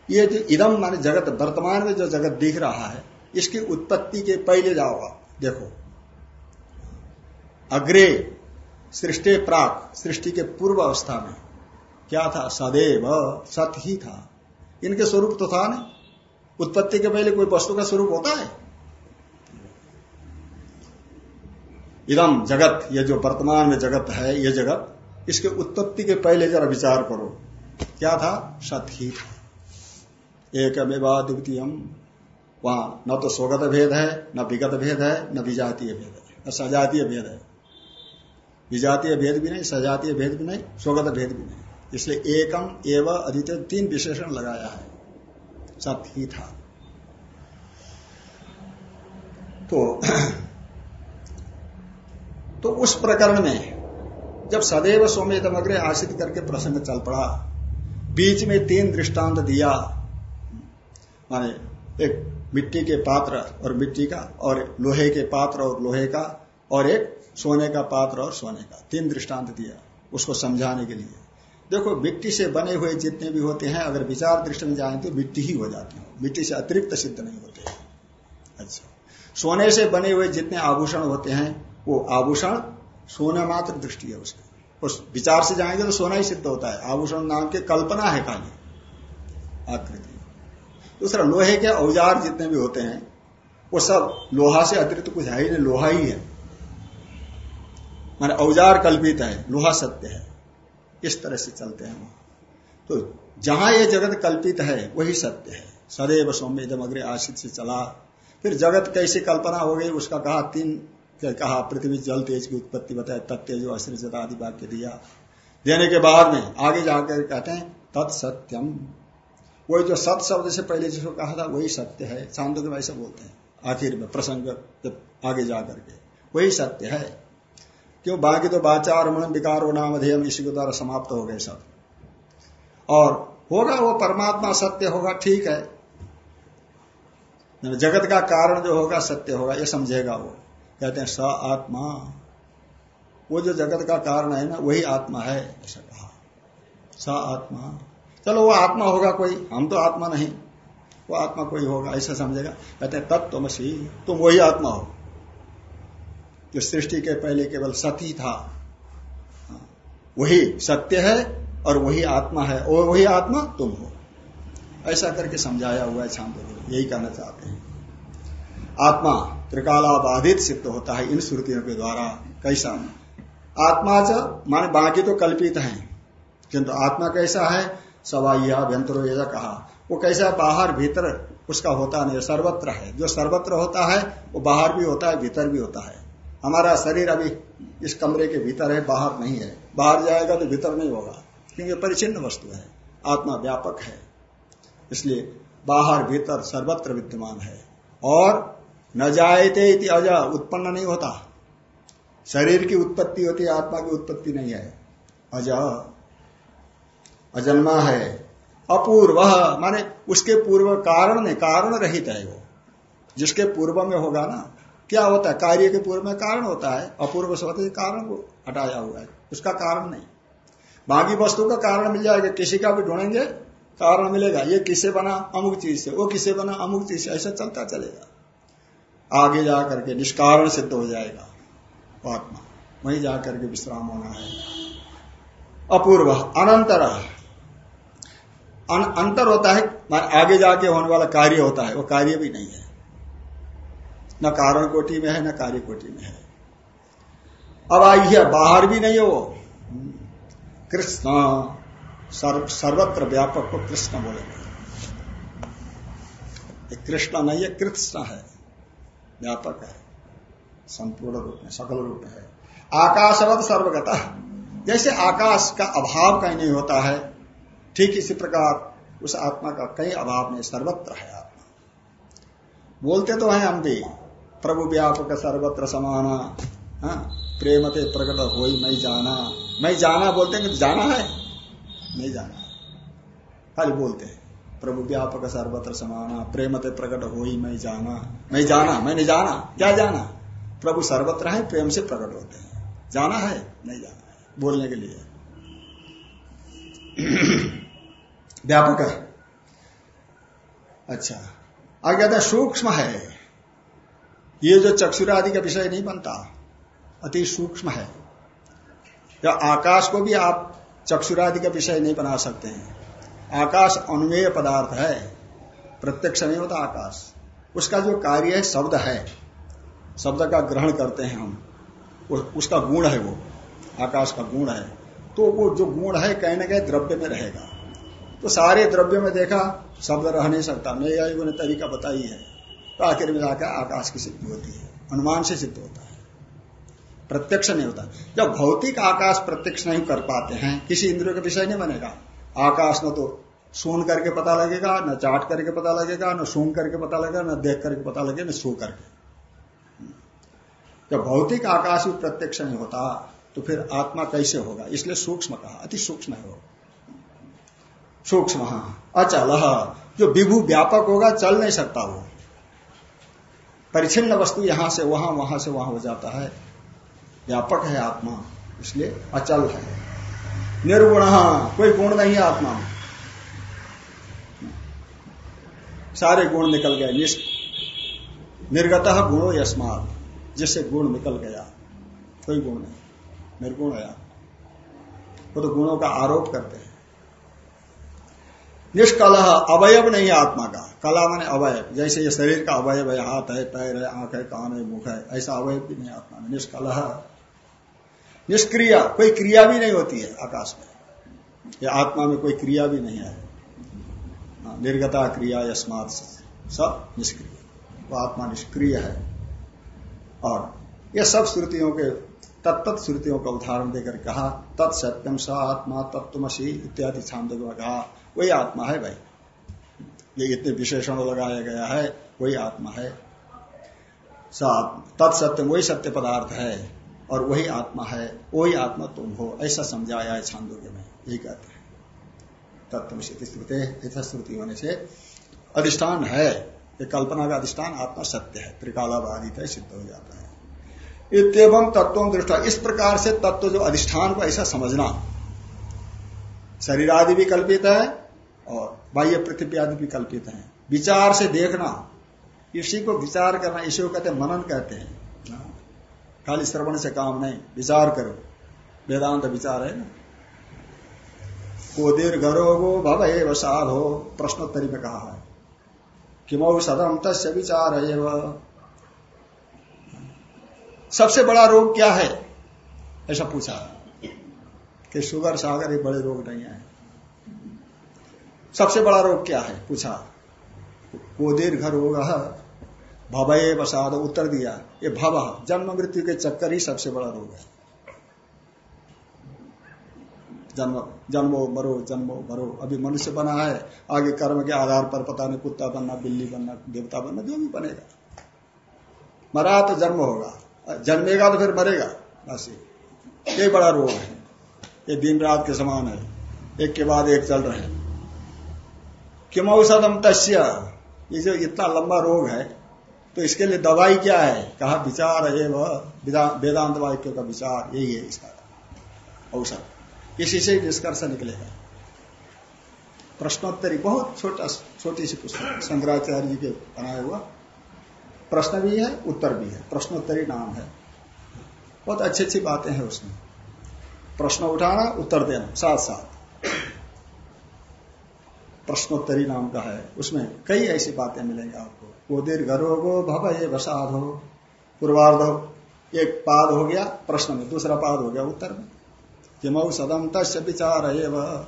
ये जो इदम माने जगत, वर्तमान में जो जगत दिख रहा है, इसकी उत्पत्ति के पहले जाओ देखो। अग्रे सृष्टि प्राक, सृष्टि के पूर्व अवस्था में। क्या था? सदैव सत ही था। इनके स्वरूप तो था नहीं। उत्पत्ति के पहले कोई वस्तु का स्वरूप होता है? इदम जगत, ये जो वर्तमान में जगत है, ये जगत, इसके उत्पत्ति के पहले जरा विचार करो। क्या था? सत ही था। एक द्वितीय वहाँ न तो स्वगत भेद है, न विगत भेद है, न विजातीय भेद है, न सजातीय भेद है। विजातीय भेद भी नहीं, सजातीय भेद भी नहीं, स्वगत भेद भी नहीं। इसलिए एकम एवं अद्वितीय तीन विशेषण लगाया है। सत ही था। तो तो उस प्रकरण में जब सदैव सोमेतमग्रे आशित करके प्रसंग चल पड़ा, बीच में तीन दृष्टांत दिया, माने एक मिट्टी के पात्र और मिट्टी का, और लोहे के पात्र और लोहे का, और एक सोने का पात्र और सोने का। तीन दृष्टांत दिया उसको समझाने के लिए। देखो, मिट्टी से बने हुए जितने भी होते हैं, अगर विचार दृष्टि में जाए तो मिट्टी ही हो जाती है। मिट्टी से अतिरिक्त सिद्ध नहीं होते अच्छा। सोने से बने हुए जितने आभूषण होते हैं, वो आभूषण सोना मात्र दृष्टि है उसकी। उस विचार से जाएँगे तो सोना ही सिद्ध होता है। आभूषण नाम के कल्पना है खाली। आकृति। दूसरा, लोहे के औज़ार जितने भी होते हैं, वो सब लोहा से अतिरिक्त कुछ है ही नहीं, लोहा ही है। माने औज़ार कल्पित है, लोहा सत्य है। इस तरह से चलते हैं वहाँ तो जहाँ ये जगत कल्पित है, वही सत्य है। सदैव सौम्य इधम अग्रे आशित से चला, फिर जगत कैसे कल्पना हो गई, उसका कहा तीन, कहा पृथ्वी जल तेज की उत्पत्ति बताए तत्तेजो असृजता आदि वाक्य दिया। देने के बाद में आगे जाकर कहते हैं तत्सत्यम वही जो सत शब्द से पहले जिसको कहा था, वही सत्य है। शांत में ऐसे बोलते हैं, आखिर में प्रसंग जब आगे जा करके वही सत्य है। क्यों? बाकी तो बाचार मन विकारो नाम अध्ययन इसी के द्वारा समाप्त हो गए सब। और होगा वो परमात्मा सत्य होगा, ठीक है। जगत का कारण जो होगा, सत्य होगा, ये समझेगा वो। कहते हैं, स आत्मा। वो जो जगत का कारण है ना, वही आत्मा है, ऐसा कहा। स आत्मा। चलो, वो आत्मा होगा कोई, हम तो आत्मा नहीं। वो आत्मा कोई होगा, ऐसा समझेगा। कहते हैं तत्वमसी तुम वही आत्मा हो। जो सृष्टि के पहले केवल सती था, वही सत्य है और वही आत्मा है, और वही आत्मा तुम हो। ऐसा करके समझाया हुआ है शांत यही कहना चाहते हैं। आत्मा त्रिकाला बाधित सिद्ध होता है इन श्रुतियों के द्वारा, कैसा? आत्मा च, माने बाकी तो कल्पित है, किंतु आत्मा कैसा है? सवाइयाभ्यंतरो यजा कहा। वो कैसा बाहर, भीतर, उसका होता नहीं सर्वत्र है। जो सर्वत्र होता है, वो बाहर भी होता है, भीतर भी होता है। हमारा शरीर अभी इस कमरे के भीतर है, बाहर नहीं है। बाहर जाएगा तो भीतर नहीं होगा, क्योंकि परिचिन्न वस्तु है, आत्मा व्यापक है। इसलिए बाहर भीतर सर्वत्र विद्यमान है। और न जायते अजा, उत्पन्न नहीं होता। शरीर की उत्पत्ति होती है, आत्मा की उत्पत्ति नहीं है। अजा, अजन्मा है, अपूर्व, माने उसके पूर्व कारण नहीं कारण रहित है वो। जिसके पूर्व में होगा ना क्या होता है? कार्य के पूर्व में कारण होता है, अपूर्व से कारण को हटाया हुआ है। उसका कारण नहीं। बाकी वस्तु का कारण मिल जाएगा, किसी का भी ढूंढेंगे, कारण मिलेगा। ये किसे बना? अमुक चीज़ से। वो किसे बना? अमुक चीज़ से। ऐसा चलता चलेगा। आगे जा करके निष्कारण सिद्ध हो जाएगा। आत्मा। वहीं जाकर के विश्राम होना है। अपूर्व। अनंतर। अंतर होता है आगे जाके होने वाला कार्य होता है। वो कार्य भी नहीं है। न कारण कोटि में है, न कार्य कोटि में है। अब आई है, बाहर भी नहीं है वो। कृष्ण सर्वत्र व्यापक को कृष्ण बोलेंगे कृष्ण नहीं है, कृष्ण है। व्यापक है। संपूर्ण रूप में, सकल रूप है। आकाशवत सर्वगता। जैसे आकाश का अभाव कहीं नहीं होता है, ठीक इसी प्रकार उस आत्मा का कई अभाव नहीं, सर्वत्र है आत्मा। बोलते तो हैं हम भी। प्रभु व्यापक सर्वत्र समाना। हाँ, प्रेम ते प्रकट हो मैं जाना। मैं जाना बोलते हैं जाना है? नहीं जाना। खाली बोलते हैं प्रभु व्यापक सर्वत्र समाना प्रेम ते प्रकट हो मैं जाना। मैं जाना मैंने जाना। क्या जाना? प्रभु सर्वत्र है प्रेम से प्रकट होते हैं। जाना है नहीं जाना है। बोलने के लिए। (clears throat) व्यापक। है अच्छा। आगे सूक्ष्म है। ये जो चक्षुरादि का विषय नहीं बनता, अति सूक्ष्म है। या आकाश को भी आप चक्षुरादि का विषय नहीं बना सकते हैं। आकाश अनुमेय पदार्थ है। प्रत्यक्ष नहीं होता आकाश। उसका जो कार्य है, शब्द है। शब्द का ग्रहण करते हैं हम। उसका गुण है वो। आकाश का गुण है। तो वो जो गुण है, कहीं ना कहीं द्रव्य में रहेगा। तो सारे द्रव्य में देखा, शब्द रह नहीं सकता। नैयायिकों ने तरीका बताई है। तो आखिर में जाकर आकाश की सिद्धि होती है अनुमान से सिद्ध होता है। प्रत्यक्ष नहीं होता। जब भौतिक आकाश प्रत्यक्ष नहीं कर पाते हैं, किसी इंद्रियों का विषय नहीं बनेगा। आकाश न तो सुन करके पता लगेगा, न चाट करके पता लगेगा, न सुन करके पता लगेगा, न देख करके पता लगेगा, न सो करके। जब भौतिक आकाश भी प्रत्यक्ष नहीं होता तो फिर आत्मा कैसे होगा? इसलिए सूक्ष्म कहा, अति सूक्ष्म है वो। सूक्ष्म अचल, जो विभू व्यापक होगा, चल नहीं सकता वो। परिचिन्न वस्तु यहाँ से वहाँ वहाँ से वहाँ हो जाता है। व्यापक है आत्मा, इसलिए अचल है। निर्गुण, कोई गुण नहीं है आत्मा में। सारे गुण निकल गए निर्गत गुणो यस्मात, जिससे गुण निकल गया। कोई गुण नहीं, निर्गुण है। वो तो गुणों का आरोप करते निष्कलह अवयव नहीं है आत्मा का। कला माने अवयव। जैसे ये शरीर का अवयव है हाथ है पैर है आँख है कान है मुख है ऐसा अवयव भी नहीं आत्मा में। निष्कलह। निष्क्रिया कोई क्रिया भी नहीं होती है आकाश में। ये आत्मा में कोई क्रिया भी नहीं है। हाँ, निर्गता क्रिया यस्मात सब निष्क्रिय। वो आत्मा निष्क्रिय है। और यह सब श्रुतियों के तत्त श्रुतियों का उदाहरण देकर कहा तत्सत्यम स आत्मा तत्वसी इत्यादि छांद कहा वही आत्मा है भाई। ये इतने विशेषण लगाया गया है, वही आत्मा है। तत्सत्य वही सत्य पदार्थ है और वही आत्मा है, वही आत्मा तुम हो, ऐसा समझाया है छांदोग्य में। यही कहते हैं। तत्व श्रुति यथा श्रुति होने से अधिष्ठान है। ये कल्पना का अधिष्ठान, आत्मा सत्य है। त्रिकालाबाधित है, सिद्ध हो जाता है। इतम तत्व दृष्टा, इस प्रकार से तत्व जो अधिष्ठान को ऐसा समझना। शरीर आदि भी कल्पित है और बाह्य आदि भी कल्पित है। विचार से देखना, इसी को विचार करना, इसी को कहते हैं मनन कहते हैं। खाली श्रवण से काम नहीं, विचार करो। वेदांत विचार है ना? को दीर्घ गो भव एव साधो प्रश्नोत्तरी में कहा है। किमो सदम तस्य विचार है सबसे बड़ा रोग क्या है? ऐसा पूछा कि शुगर, सागर एक बड़े रोग नहीं है। सबसे बड़ा रोग क्या है? पूछा। वो दीर्घ रोग भवये बसाद उत्तर दिया। ये भव, जन्म मृत्यु के चक्कर ही सबसे बड़ा रोग है। जन्म, जन्मो मरो जन्मो मरो। अभी मनुष्य बना है। आगे कर्म के आधार पर पता नहीं कुत्ता बनना, बिल्ली बनना, देवता बनना, जो भी बनेगा। मरा तो जन्म होगा। जन्मेगा तो फिर मरेगा। बस ये बड़ा रोग है। ये दिन रात के समान है। एक के बाद एक चल रहे हैं। किम औषधम तस्य। ये जो इतना लंबा रोग है तो इसके लिए दवाई क्या है? कहा विचार है वह वेदांत वाक्य का विचार यही है इसका। औषध। इसी से निष्कर्ष निकलेगा प्रश्नोत्तरी बहुत छोटा, छोटी सी पुस्तक शंकराचार्य जी के बनाया हुआ। प्रश्न भी है, उत्तर भी है। प्रश्नोत्तरी नाम है। बहुत अच्छी अच्छी बातें हैं उसमें। प्रश्न उठाना, उत्तर देना साथ साथ प्रश्नोत्तरी नाम का है। उसमें कई ऐसी बातें मिलेंगी आपको। वो दीर्घ रोगो भव ये वसाद हो पूर्वार्ध, एक पाद हो गया प्रश्न में, दूसरा पाद हो गया उत्तर में। जिमऊ सदम तस् विचार है वह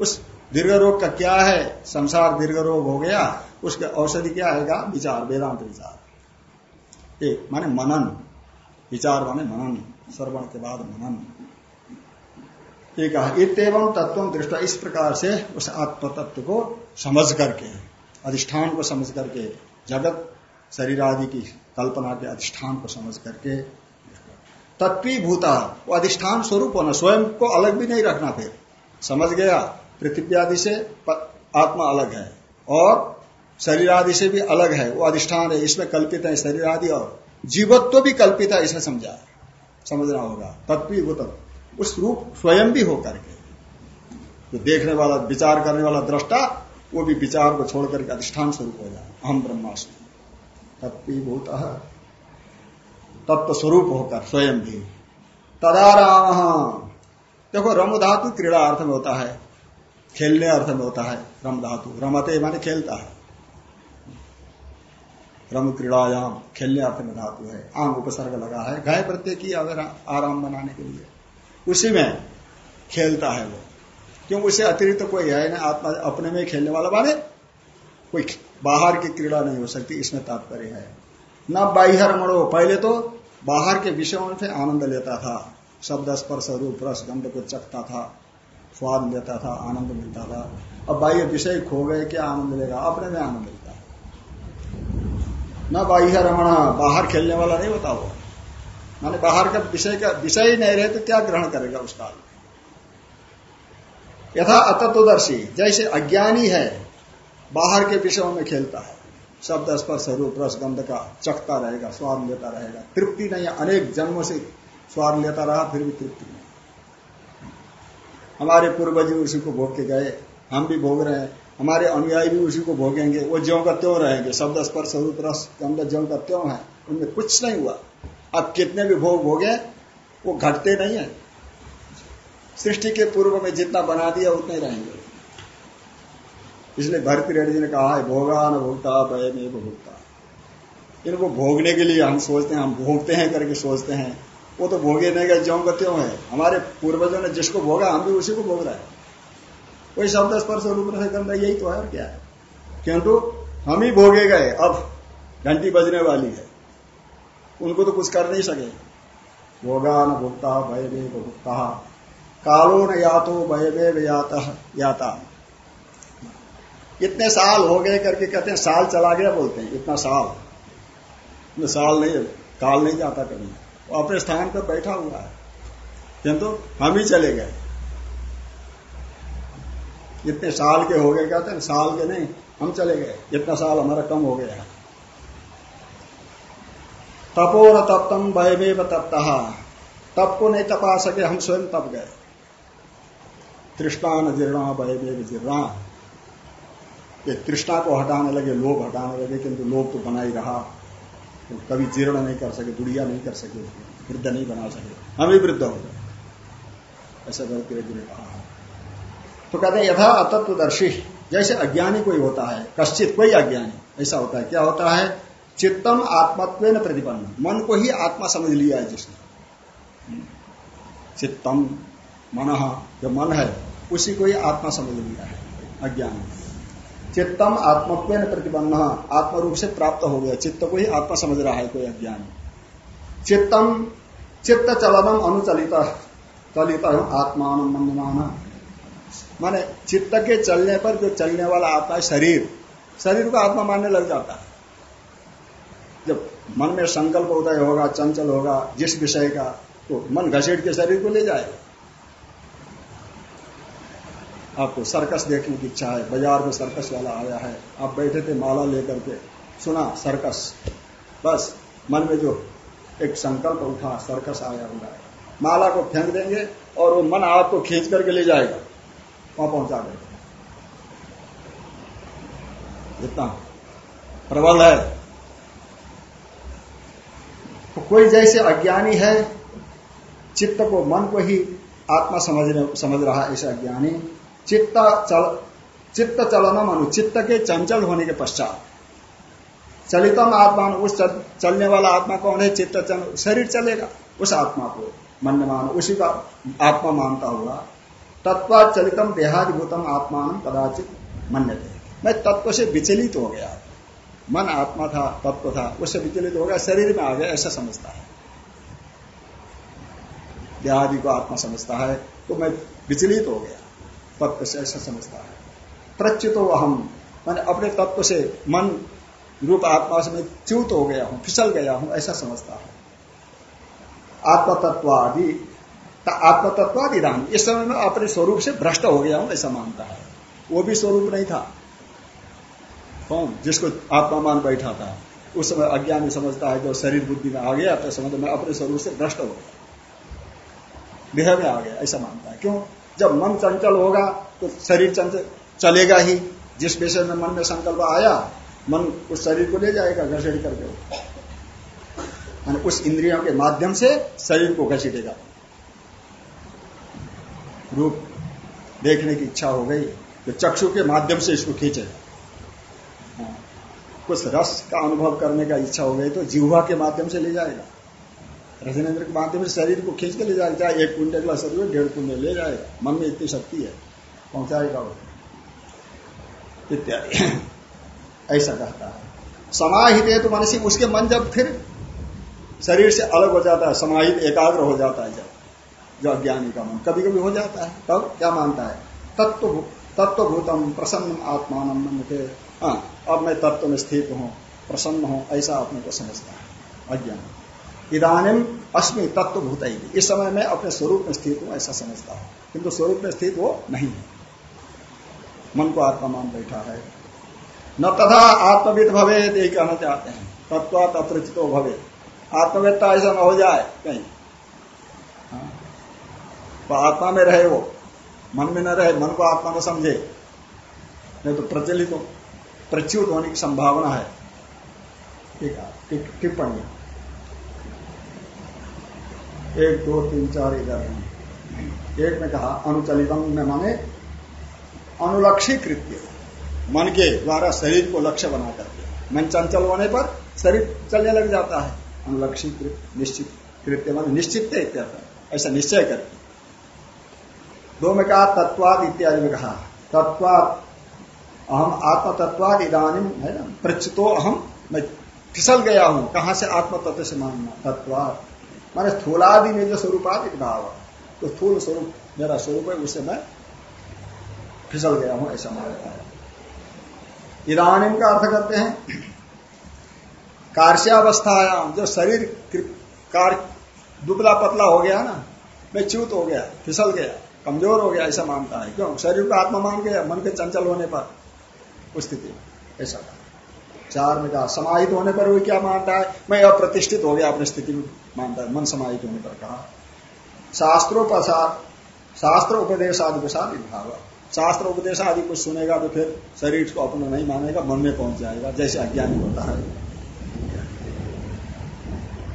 उस दीर्घ रोग का क्या है? संसार दीर्घ रोग हो गया, उसके औषधि क्या आएगा? विचार, वेदांत विचार। एक माने मनन। विचार माने मनन। श्रवण के बाद मनन। ये कहा इतम तत्व दृष्टा इस प्रकार से उस आत्म तत्व को समझ करके, अधिष्ठान को समझ करके, जगत, शरीर आदि की कल्पना के अधिष्ठान को समझ करके तत्वी भूता वो अधिष्ठान स्वरूप होना, स्वयं को अलग भी नहीं रखना फिर। समझ गया? पृथ्वी आदि से आत्मा अलग है। और शरीर आदि से भी अलग है, वो अधिष्ठान है, इसमें कल्पित है शरीर आदि और जीवत्व भी कल्पित है इसे समझा। समझना होगा। तत्वी भूत उस रूप स्वयं भी होकर के। जो देखने वाला, विचार करने वाला दृष्टा, वो भी विचार को छोड़कर के अधिष्ठान स्वरूप हो जाए। अहम ब्रह्मास्म। तत्वीभूत तत्व स्वरूप होकर स्वयं भी। तदा राम देखो, रम धातु क्रीड़ा अर्थ में होता है। खेलने अर्थ में होता है रम धातु। रमते माने खेलता है। रम क्रीड़ायाम, खेलने अर्थ में धातु है। आम उपसर्ग लगा है। गाय प्रत्यय की अगर आराम बनाने के लिए। उसी में खेलता है वो। क्यों? उसे अतिरिक्त तो कोई है ना आत्मा अपने में खेलने वाला माने कोई बाहर की क्रीड़ा नहीं हो सकती, इसमें तात्पर्य है। न बाह्य रमणो पहले तो बाहर के विषयों से आनंद लेता था, शब्द स्पर्श रूप रस गंध को चखता था, स्वाद लेता था, आनंद मिलता था। अब बाह्य विषय खो गए, क्या आनंद लेगा? अपने में आनंद मिलता है। न बाह्य रमण, बाहर खेलने वाला नहीं होता वो। माने बाहर का विषय का विषय ही नहीं रहे तो क्या ग्रहण करेगा उस काल यथा अतत्वदर्शी, जैसे अज्ञानी है, बाहर के विषयों में खेलता है, शब्द स्पर्श रूप रस गंध का चखता रहेगा, स्वाद लेता रहेगा, तृप्ति नहीं है, अनेक जन्मों से स्वाद लेता रहा, फिर भी तृप्ति नहीं। हमारे पूर्वज भी उसी को भोग के गए, हम भी भोग रहे हैं, हमारे अनुयायी भी उसी को भोगेंगे, वो ज्यो का त्यों रहेंगे, शब्द स्पर्श रूप रस गंध ज्यो का त्यों है, उनमें कुछ नहीं हुआ। अब कितने भी भोग भोगे, वो घटते नहीं है। सृष्टि के पूर्व में जितना बना दिया, उतने रहेंगे। इसलिए भरती रेड्डी जी ने कहा है भोगा न भोगता भय में भोगता इनको भोगने के लिए हम सोचते हैं, हम भोगते हैं करके सोचते हैं। वो तो भोगे नहीं गए ज्यो का त्यों है? हमारे पूर्वजों ने जिसको भोगा, हम भी उसी को भोग रहे हैं। कोई शब्द स्पर्श रूप से करना यही तो है और क्या है? किंतु हम ही भोगे गए। अब घंटी बजने वाली है। उनको तो कुछ कर नहीं सके। भोगा न भोक्ता भय वे भोक्ता कालो न या तो भय वे याता। इतने साल हो गए करके कहते हैं, साल चला गया बोलते हैं, इतना साल। साल नहीं, काल नहीं जाता कभी। वो अपने स्थान पर बैठा हुआ है। किंतु हम ही चले गए। इतने साल के हो गए, कहते हैं, साल के नहीं, हम चले गए। इतना साल हमारा कम हो गया तपो न तप्तम वयमेव तप्ता। तप को नहीं तपा सके, हम स्वयं तप गए। तृष्णा न जीर्णा वयमेव जीर्णा। ये तृष्णा को हटाने लगे, लोभ हटाने लगे, किंतु लोभ तो बना ही रहा। तो कभी जीर्ण नहीं कर सके बुढ़िया नहीं कर सके, वृद्ध नहीं बना सके। हम भी वृद्ध हो गए। ऐसा गौरव ने कहा। तो कहते हैं, यथा अतत्वदर्शी, जैसे अज्ञानी कोई होता है, कश्चित कोई अज्ञानी, ऐसा होता है, क्या होता है? चित्तम आत्मत्व न प्रतिपन्न। मन को ही आत्मा समझ लिया है जिसने। चित्तम, मन, जो मन है, उसी को ही आत्मा समझ लिया है, अज्ञान। चित्तम आत्मत्व न प्रतिपन्न आत्म रूप से प्राप्त हो गया। चित्त को ही आत्मा समझ रहा है कोई अज्ञान। चित्तम चित्त चलनम अनुचलित, चलित आत्मान मनमान माने चित्त के चलने पर जो चलने वाला आत्मा है शरीर शरीर को आत्मा मानने लग जाता है। मन में संकल्प उदय होगा, चंचल होगा, जिस विषय का तो मन घसीट के शरीर को ले जाएगा आपको सर्कस देखने की इच्छा है, बाज़ार में सर्कस वाला आया है, आप बैठे थे माला लेकर के, सुना, सर्कस। बस, मन में जो एक संकल्प उठा, सर्कस आया हुआ है। माला को फेंक देंगे और वो मन आपको खींच करके ले जाएगा। वहाँ पहुँचा देगा। जितना प्रबल है तो कोई जैसे अज्ञानी है चित्त को मन को ही आत्मा समझ समझ रहा है ऐसे अज्ञानी। चित्त चल चित्त चलना मनु चित्त के चंचल होने के पश्चात। चलितम आत्मा उस चल, चलने वाला आत्मा कौन है? चित्त चल शरीर चलेगा। उस आत्मा को मन मान उसी का आत्मा मानता हुआ तत्व चलितम देहादिभूतम आत्मान कदाचित मन्य मैं तत्व से विचलित हो गया। मन आत्मा था, तत्व था उससे विचलित हो गया शरीर में आ गया, ऐसा समझता है। देहादि को आत्मा समझता है तो मैं विचलित हो गया, तत्व से ऐसा समझता है। प्रच्युतो अहम मैंने अपने तत्व से मन, रूप आत्मा से मैं च्युत हो गया हूँ, फिसल गया हूँ, ऐसा समझता है। आत्मतत्वादि आत्मतत्वादि दान इस समय में अपने स्वरूप से भ्रष्ट हो गया हूँ, ऐसा मानता है। वो भी स्वरूप नहीं था। कौन? जिसको आत्मा मान बैठा था। उस समय अज्ञानी समझता है जो शरीर बुद्धि में आ गया तो समझ में अपने स्वरूप से भ्रष्ट हो गया। देह में आ गया, ऐसा मानता है। क्यों? जब मन चंचल होगा तो शरीर चंचल चलेगा ही। जिस विषय में मन में संकल्प आया, मन उस शरीर को ले जाएगा घसेड़ करके। उस इंद्रियों के माध्यम से शरीर को घसीटेगा। रूप देखने की इच्छा हो गई तो चक्षु के माध्यम से इसको खींचेगा। कुछ रस का अनुभव करने का इच्छा हो गई तो जिह्वा के माध्यम से ले जाएगा। रजनेन्द्र के माध्यम से शरीर को खींच के ले जाएगा, चाहे एक कुंडे का शरीर डेढ़ कुंडे ले जाएगा मन में इतनी शक्ति है, पहुंचाएगा वो। इत्यादि। (clears throat) ऐसा कहता है। समाहित है तो मनुष्य उसके मन जब फिर शरीर से अलग हो जाता है, समाहित एकाग्र हो जाता है जब, जो अज्ञानी का मन। कभी कभी हो जाता है। तब क्या मानता है? तत्व तत्वभूतम प्रसन्न आत्मान मन के हाँ। अब मैं तत्व में स्थित हूँ, प्रसन्न हूँ, ऐसा अपने को समझता है। अज्ञान इधानी अस्मि तत्वभूत। ही इस समय में अपने स्वरूप में स्थित हूँ, ऐसा समझता हूँ। किंतु स्वरूप में स्थित वो नहीं है। मन को आत्मा मान बैठा है। न तथा आत्मविद भवे यही कहना चाहते हैं। तत्व तत्वचितो भवे आत्मवेत्ता ऐसा न हो जाए, कहीं। तो आत्मा में रहे वो। मन में न रहे, मन को आत्मा न समझे। नहीं तो प्रचलित प्रच्युत होने की संभावना है टिप्पणी। एक, दो, तीन, चार, इधर। एक में कहा, अनुचलितम में माने अनुलक्षी कृत्य मन के द्वारा शरीर को लक्ष्य बना करके मन चंचल होने पर शरीर चलने लग जाता है। अनुलक्षी निश्चित, कृत्य मान निश्चित ऐसा निश्चय करके। दो में कहा, तत्वाद इत्यादि में कहा, तत्वाद अहम आत्म तत्वाद इधानी है ना? प्रचितो अहम मैं फिसल गया हूँ। कहाँ से आत्म तत्व से मानना तत्वाद। माने स्थूलादि में जो स्वरूपादि भाव तो स्थूल स्वरूप, मेरा स्वरूप है उससे मैं फिसल गया हूँ, ऐसा मानता है। इधानी का अर्थ करते हैं कार्यावस्थायाम जो शरीर कार, दुबला पतला हो गया ना, मैं च्यूत हो गया, फिसल गया, कमज़ोर हो गया, ऐसा मानता है। क्यों? शरीर को आत्मा मान गया, मन के चंचल होने पर। उस स्थिति ऐसा चार में कहा, समाहित होने पर वो क्या मानता है? मैं अप्रतिष्ठित हो गया, अपनी स्थिति में मानता है। मन समाहित होने पर कहा शास्त्रोपसाद शास्त्र उपदेश आदि के साथ शास्त्र उपदेश आदि कुछ सुनेगा तो फिर शरीर को अपना नहीं मानेगा, मन में पहुँच जाएगा, जैसे अज्ञानी होता है।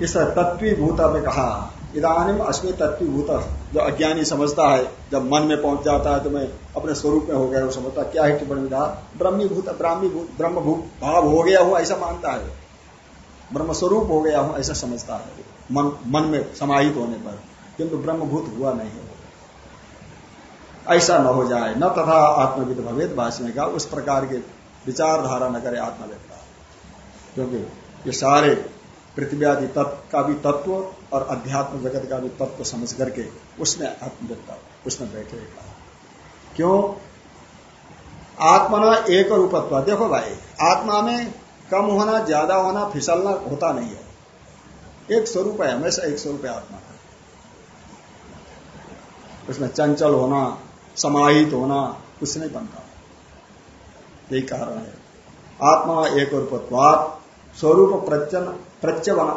इस तत्वीभूत में कहा इधानी अस्मी तत्वीभूत जो अज्ञानी समझता है, जब मन में पहुँच जाता है तो मैं अपने स्वरूप में हो गया वो समझता क्या है टिप्पणी विधा ब्रह्मीभूत, ब्राह्मीभूत, ब्रह्मभूत, भाव हो गया हूँ, ऐसा मानता है। ब्रह्म स्वरूप हो गया हूँ, ऐसा समझता है। मन मन में समाहित होने पर, किंतु ब्रह्मभूत हुआ नहीं। ऐसा न हो जाए, न तथा आत्मविद भवेद भाषण का उस प्रकार के विचारधारा न करे आत्मवेदता क्योंकि ये सारे पृथ्वी आदि तत्व का भी तत्व और अध्यात्म जगत का भी तत्व समझ करके उसमें आत्मवेदता उसमें बैठेगा क्यों? आत्मा एक रूपत्व। देखो भाई, आत्मा में कम होना, ज़्यादा होना, फिसलना होता नहीं है। एक स्वरूप है, हमेशा एक स्वरूप है आत्मा का। उसमें चंचल होना, समाहित होना, कुछ नहीं बनता। यही कारण है। आत्मा एक रूपत्वात स्वरूप प्रत्यन प्रत्यवन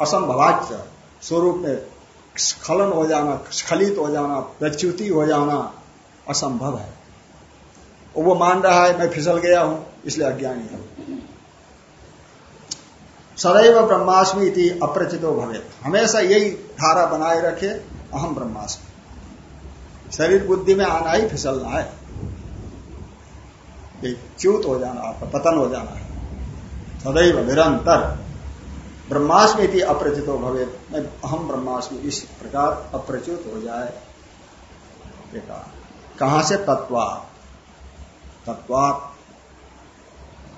असंभवाच स्वरूप में स्खलन हो जाना, स्खलित हो जाना, प्रच्युति हो जाना असंभव है। वो मान रहा है, मैं फिसल गया हूँ, इसलिए अज्ञानी हूँ। सदैव ब्रह्मास्मि इति अप्रचितो भवे हमेशा यही धारा बनाए रखे अहम ब्रह्मास्मि। शरीर बुद्धि में आना ही फिसलना है। च्यूत हो जाना, आपका पतन हो जाना है। सदैव निरंतर ब्रह्मास्मि अप्रचित हो भवे मैं अहम ब्रह्मास्मि, इस प्रकार अप्रचित हो जाए। कहा से तत्वा? तत्वा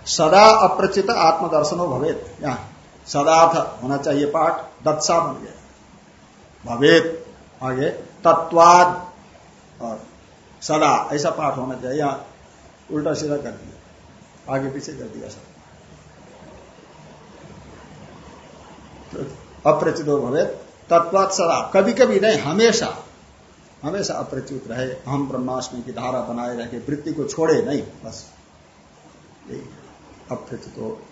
सदा अप्रचित आत्मदर्शनो भवेत। यहाँ, सदार्थ होना चाहिए पाठ, दत्सा बन गया। भवेत, आगे, तत्वाद, और सदा, ऐसा पाठ होना चाहिए। उल्टा सीधा कर दिया। आगे पीछे कर दिया सब। अप्रचित भवे तत्वात सदा। कभी कभी नहीं, हमेशा। हमेशा अप्रच्युत रहे। हम ब्रह्माष्टमी की धारा बनाए रखे वृत्ति को छोड़े नहीं, बस। अप्रचित हो।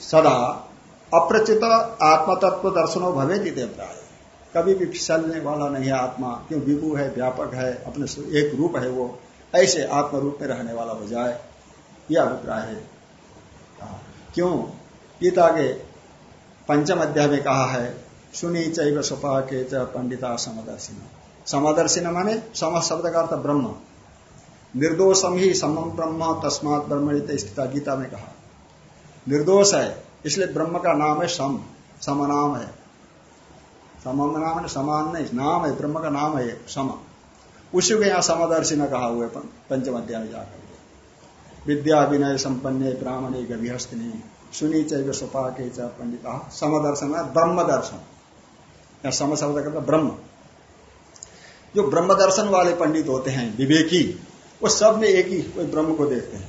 सदा अप्रचित आत्मा तत्व दर्शनो भवे दी प्राय कभी भी फिसलने वाला नहीं है आत्मा। क्यों? विभु है, व्यापक है, अपने एक रूप है वो। ऐसे आत्म रूप में रहने वाला हो जाए यह अभिप्राय है। हाँ। क्यों? गीता के पंचम अध्याय में कहा है, सुनी चैव सुपा के च पंडिता समदर्शिन. समदर्शिन माने सम शब्द का अर्थ ब्रह्म। निर्दोषम ही समम ब्रह्म, तस्मात ब्रह्मणित स्थित गीता में कहा। निर्दोष है, इसलिए ब्रह्म का नाम है सम, समनाम है। समम नाम है समान नहीं, नाम है, ब्रह्म का नाम है सम। उसी को यहाँ समदर्शी न कहा हुआ पंचम अध्याय जाकर। विद्या विनय संपन्न ब्राह्मण गभिहस्तिनी सुनी चैव सुपा के पंडित समदर्शन ब्रह्म दर्शन या सम शब्द करता ब्रह्म। जो ब्रह्म दर्शन वाले पंडित होते हैं, विवेकी, वो सब में एक ही कोई ब्रह्म को देखते हैं।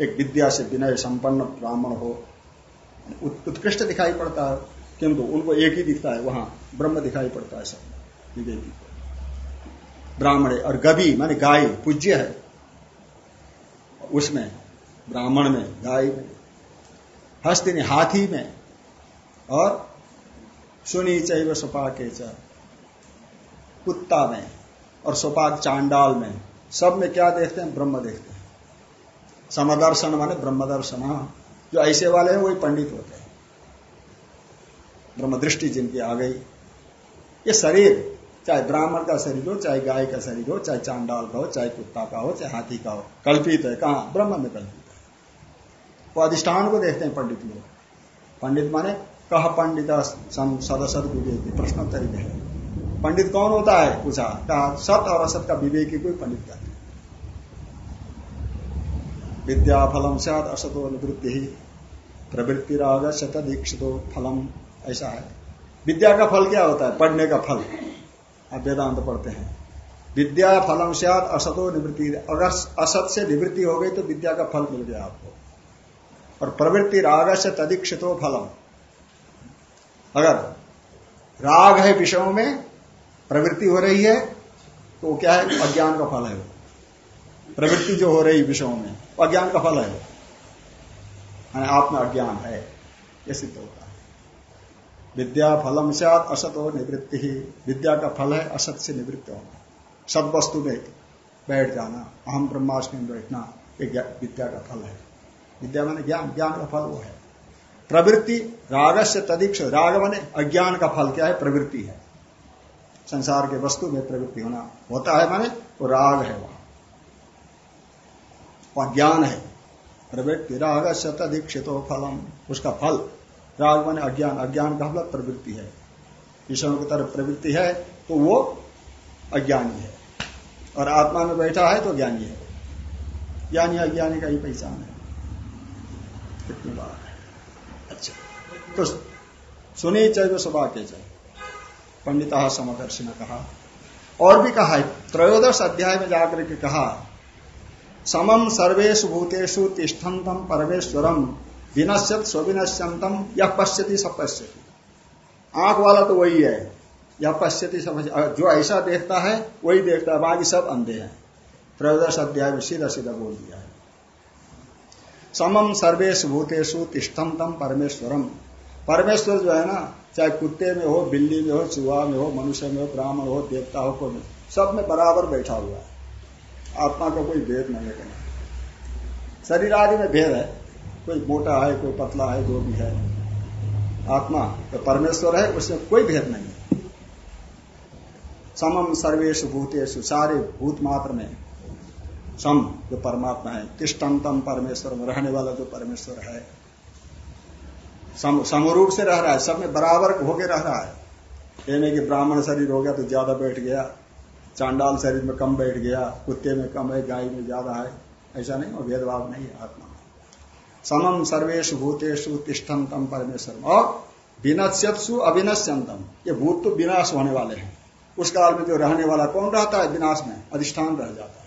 एक विद्या से विनय संपन्न ब्राह्मण हो उत्कृष्ट दिखाई पड़ता है, किंतु उनको एक ही दिखता है, वहाँ ब्रह्म दिखाई पड़ता है सब, विवेकी को। ब्राह्मण और गभी, माने गाय, पूज्य है। उसमें, ब्राह्मण में गाय में हस्तिनी हाथी में, और सुनी चैव सुपा के कुत्ता में, और सुपाक चांडाल में। सब में क्या देखते हैं? ब्रह्म देखते हैं। समदर्शन माने ब्रह्म दर्शन जो ऐसे वाले हैं, वही पंडित होते हैं। ब्रह्म दृष्टि जिनकी आ गई। ये शरीर, चाहे ब्राह्मण का शरीर हो, चाहे गाय का शरीर हो, चाहे चांडाल का हो, चाहे कुत्ता का हो, चाहे हाथी का हो, कल्पित है। कहा? ब्रह्म में कल्पित वो अधिष्ठान को देखते हैं पंडित लोग। पंडित माने कह पंडित सदसद विवेक प्रश्नोत्तर है पंडित कौन होता है? पूछा, कहा, सत और असत का विवेकी कोई पंडित कहते विद्या फलम सद असतो निवृत्ति प्रवृत्ति राग शत दीक्षितो फलम, ऐसा है। विद्या का फल क्या होता है? पढ़ने का फल। आप वेदांत पढ़ते हैं। विद्या फलम से असतो निवृत्ति अगर असत से निवृत्ति हो गई तो विद्या का फल मिल गया आपको। और प्रवृत्ति राग से तदीक्षितो फलम। अगर राग है विषयों में, प्रवृत्ति हो रही है तो वो क्या है? अज्ञान का फल है वो। प्रवृत्ति जो हो रही विषयों में, वो अज्ञान का फल है आत्म अज्ञान है, ये सिद्ध होता है। विद्या फलम से असत हो निवृत्ति ही। विद्या का फल है, असत से निवृत्त होना। सद वस्तु में बैठ जाना, अहम ब्रह्माष्टमी में बैठना विद्या का फल है। विद्या माने ज्ञान ज्ञान का फल वो है। प्रवृत्ति राग से तदीक्ष, राग माने अज्ञान का फल क्या है? प्रवृत्ति है। संसार के वस्तु में प्रवृत्ति होना होता है माने वो राग है वहाँ। अज्ञान है। प्रवृत्ति राग से तदीक्षित हो फलम, उसका फल। राग माने अज्ञान अज्ञान का फल प्रवृत्ति है। विषयों की तरफ़ प्रवृत्ति है तो वो अज्ञानी है। और आत्मा में बैठा है तो ज्ञानी है। ज्ञानी अज्ञानी का ही पहचान है। कितनी बात है अच्छा। तो सुनी चाहिए के चाहिए पंडिता समदर्शी ने कहा। और भी कहा त्रयोदश अध्याय में जाकर के कहा समम सर्वेश भूतेषु तिष्ठन्तम परमेश्वरम विनश्यत स्विनश्यंतम यह पश्यति सब पश्यति। आँख वाला तो वही है यह पश्यति समझ जो ऐसा देखता है, वही देखता है, बाकी सब अंधे हैं। त्रयोदश अध्याय में सीधा सीधा बोल दिया। समम सर्वेश भूतेषु तिष्ठम तम परमेश्वरम। परमेश्वर जो है ना, चाहे कुत्ते में हो, बिल्ली में हो, चूहा में हो, मनुष्य में हो, ब्राह्मण हो, देवता हो, कोई सब में बराबर बैठा हुआ है। आत्मा का कोई भेद नहीं है कहीं। शरीर आदि में भेद है। कोई मोटा है, कोई पतला है, जो भी है। आत्मा तो परमेश्वर है, उसमें कोई भेद नहीं है। समम सर्वेश भूतेश सारे भूत मात्र में। सम जो परमात्मा है तिष्टंतम परमेश्वर में रहने वाला जो परमेश्वर है। सम, समरूप से रह रहा है सब में बराबर होके रह रहा है। नहीं कि ब्राह्मण शरीर हो गया तो ज़्यादा बैठ गया चांडाल शरीर में कम बैठ गया कुत्ते में कम है गाय में ज़्यादा है। ऐसा नहीं और भेदभाव नहीं है आत्मा समम सर्वेश भूतेषु तिष्ठंतम परमेश्वर। और विनश्यत्सु अविनश्यंतम ये भूत तो विनाश होने वाले हैं। उस काल में जो रहने वाला कौन रहता है? विनाश में अधिष्ठान रह जाता है।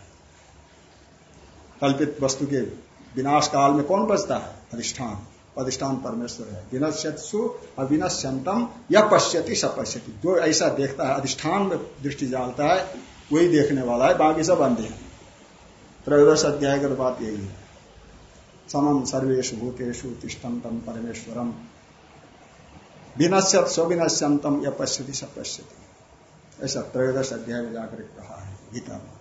कल्पित वस्तु के विनाश काल में कौन बचता है? अधिष्ठान। अधिष्ठान परमेश्वर है। विनश्यु अविनश्यंतम या पश्यति सपश्यति। जो ऐसा देखता है, अधिष्ठान में दृष्टि डालता है, वही देखने वाला है। बाकी सब अंधे हैं। त्रयोदश अध्याय की बात यही है। समम सर्वेश भूतेषु तिष्ठम परमेश्वरम। विनश्यत स्वविनश्यंतम या पश्यति सपश्यति। ऐसा त्रयोदश अध्याय में जाकर कहा है। गीता में।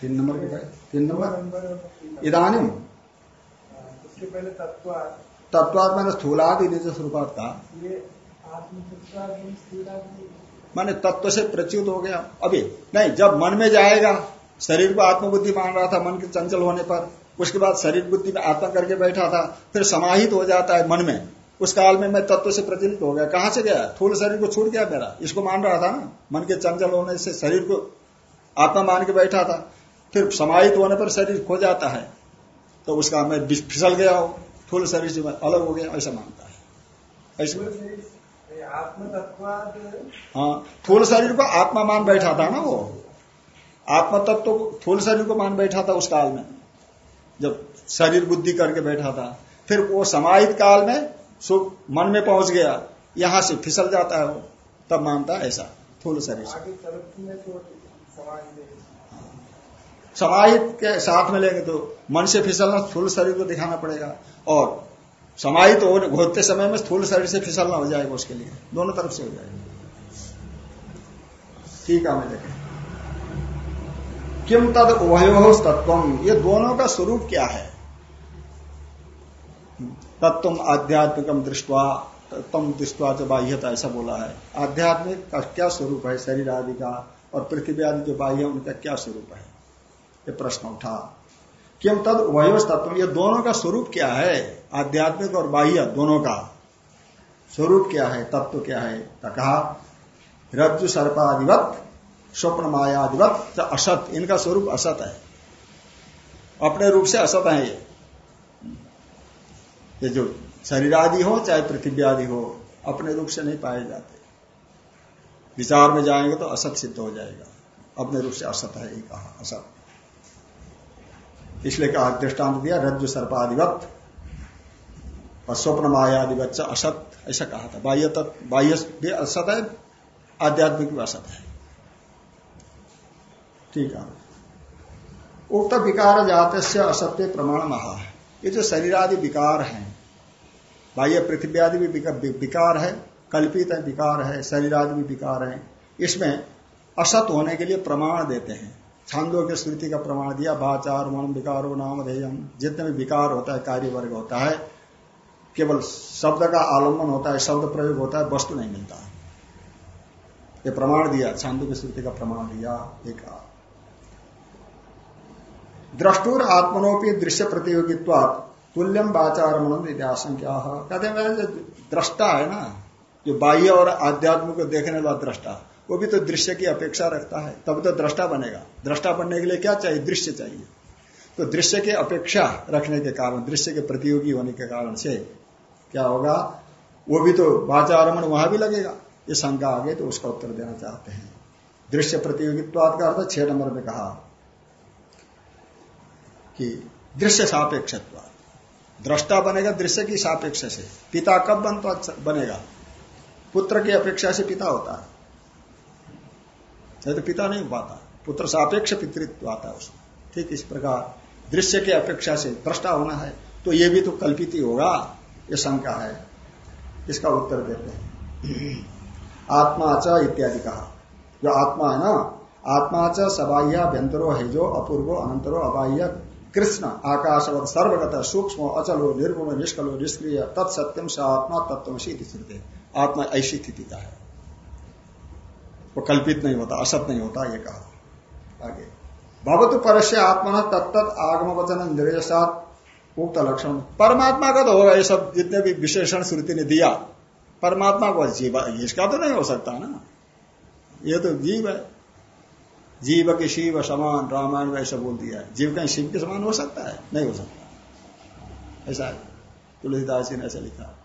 तीन नंबर के तीन नंबर इधानी उसके पहले तत्वाद मैंने स्थूलादि निज था। माने तत्व से प्रच्युत हो गया। अभी नहीं जब मन में जाएगा शरीर को आत्मबुद्धि मान रहा था मन के चंचल होने पर उसके बाद शरीर बुद्धि में आत्मा करके बैठा था फिर समाहित हो जाता है मन में। उस काल में मैं तत्व से प्रचलित हो गया। कहाँ से गया? थूल शरीर को छूट गया मेरा। इसको मान रहा था ना? मन के चंचल होने से शरीर को आत्मा मान के बैठा था। फिर समाहित होने पर शरीर खो जाता है। तो उसका मैं फिसल गया हो। थूल शरीर से मैं अलग हो गया ऐसा मानता है। ऐसे हाँ थूल शरीर को आत्मा मान बैठा था ना वो। आत्म तत्व को थूल शरीर को मान बैठा था उस काल में। जब शरीर बुद्धि करके बैठा था। फिर वो समाहित काल में सुख मन में पहुँच गया यहाँ से फिसल जाता है वो तब मानता है ऐसा थूल शरीर से। समाहित के साथ में लेंगे तो मन से फिसलना स्थूल शरीर को दिखाना पड़ेगा और समाहित तो होते समय में स्थूल शरीर से फिसलना हो जाएगा उसके लिए दोनों तरफ़ से हो जाएगा। ठीक है मैं देखें। किम तद उभयो तत्व ये दोनों का स्वरूप क्या है? तत्व आध्यात्मिकम दृष्टवा तत्व दृष्टवा जो बाह्यता ऐसा बोला है। आध्यात्मिक का क्या स्वरूप है? शरीर आदि का और पृथ्वी आदि जो बाह्य है उनका क्या स्वरूप है? ये प्रश्न उठा। किम तद उभयो तत्व ये दोनों का स्वरूप क्या है? आध्यात्मिक और बाह्य दोनों का स्वरूप क्या है? तत्व क्या है? कहा, रज्जु सर्पाधिवत स्वप्न मायादिवत असत। इनका स्वरूप असत है। अपने रूप से असत है ये। ये जो शरीर आदि हो, चाहे पृथ्वी आदि हो, अपने रूप से नहीं पाए जाते। विचार में जाएँगे तो असत सिद्ध हो जाएगा। अपने रूप से असत है ही कहा, असत। इसलिए कहा, दृष्टांत दिया, रज्जु सर्पाधिवत और स्वप्न माया आदि बच्चा असत, ऐसा कहा था। बाह्य तत्व बाह्य भी असत है, आध्यात्मिक भी असत है। ठीक है। उक्त विकार जाते असत्य प्रमाण महा। ये जो शरीर आदि विकार है बाह्य पृथ्वी आदि भी विकार है, कल्पित है, विकार है, शरीर आदि भी विकार है। इसमें असत होने के लिए प्रमाण देते हैं। छांदो के स्मृति का प्रमाण दिया, भाचार मन विकारो, नाम धेयम जितने भी विकार होता है कार्य वर्ग होता है, केवल शब्द का आलंबन होता है, शब्द प्रयोग होता है, वस्तु नहीं मिलता। है ये प्रमाण दिया, छांदो की स्मृति का प्रमाण दिया, एक द्रष्टुर आत्मनोपी दृश्य प्रतियोगित्व तुल्यम वाचार मनम आशंका कहते हैं जो दृष्टा है ना, जो बाह्य और आध्यात्म को देखने वाला दृष्टा, वो भी तो दृश्य की अपेक्षा रखता है। तब तो दृष्टा बनेगा। दृष्टा बनने के लिए क्या चाहिए? दृश्य चाहिए। तो दृश्य की अपेक्षा रखने के कारण, दृश्य के प्रतियोगी होने के कारण से क्या होगा? वो भी तो वाचारमण वहाँ भी लगेगा। ये शंका आ गई तो उसका उत्तर देना चाहते हैं। दृश्य प्रतियोगित्वाद का अर्थ छह नंबर में कहा कि दृश्य सापेक्ष दृष्टा बनेगा दृश्य की सापेक्ष से। पिता कब बन बनेगा? पुत्र की अपेक्षा से पिता होता है। नहीं तो पिता नहीं पाता। पुत्र सापेक्ष पितृत्व आता है उसमें। ठीक इस प्रकार दृश्य की अपेक्षा से दृष्टा होना है। तो ये भी तो कल्पित ही होगा। ये शंका है। इसका उत्तर देते हैं। आत्मा च इत्यादि कहा। जो आत्मा है ना, आत्मा च व्यंतरो है जो अपूर्व, अनंतरो, अबाह्य कृष्ण, आकाशवत सर्वगत, सूक्ष्म, अचलो, निर्गुण, निष्कलो, निष्क्रिय तत्सत्यम स आत्मा तत्व श्रुते। आत्मा ऐसी स्थिति का है। वो कल्पित नहीं होता, असत नहीं होता, ये कहा। आगे। भगवत परस्य आत्मा तत्त आगम वचन निर्देशात उक्त लक्षण। परमात्मा का तो होगा, ये सब जितने भी विशेषण श्रुति ने दिया। परमात्मा को जीव, इसका तो नहीं हो सकता ना। ये तो जीव है। जीव के शिव समान, रामायण ऐसा बोल दिया है। जीव कहीं शिव के समान हो सकता है? नहीं हो सकता। ऐसा तुलसीदास जी ने ऐसा लिखा।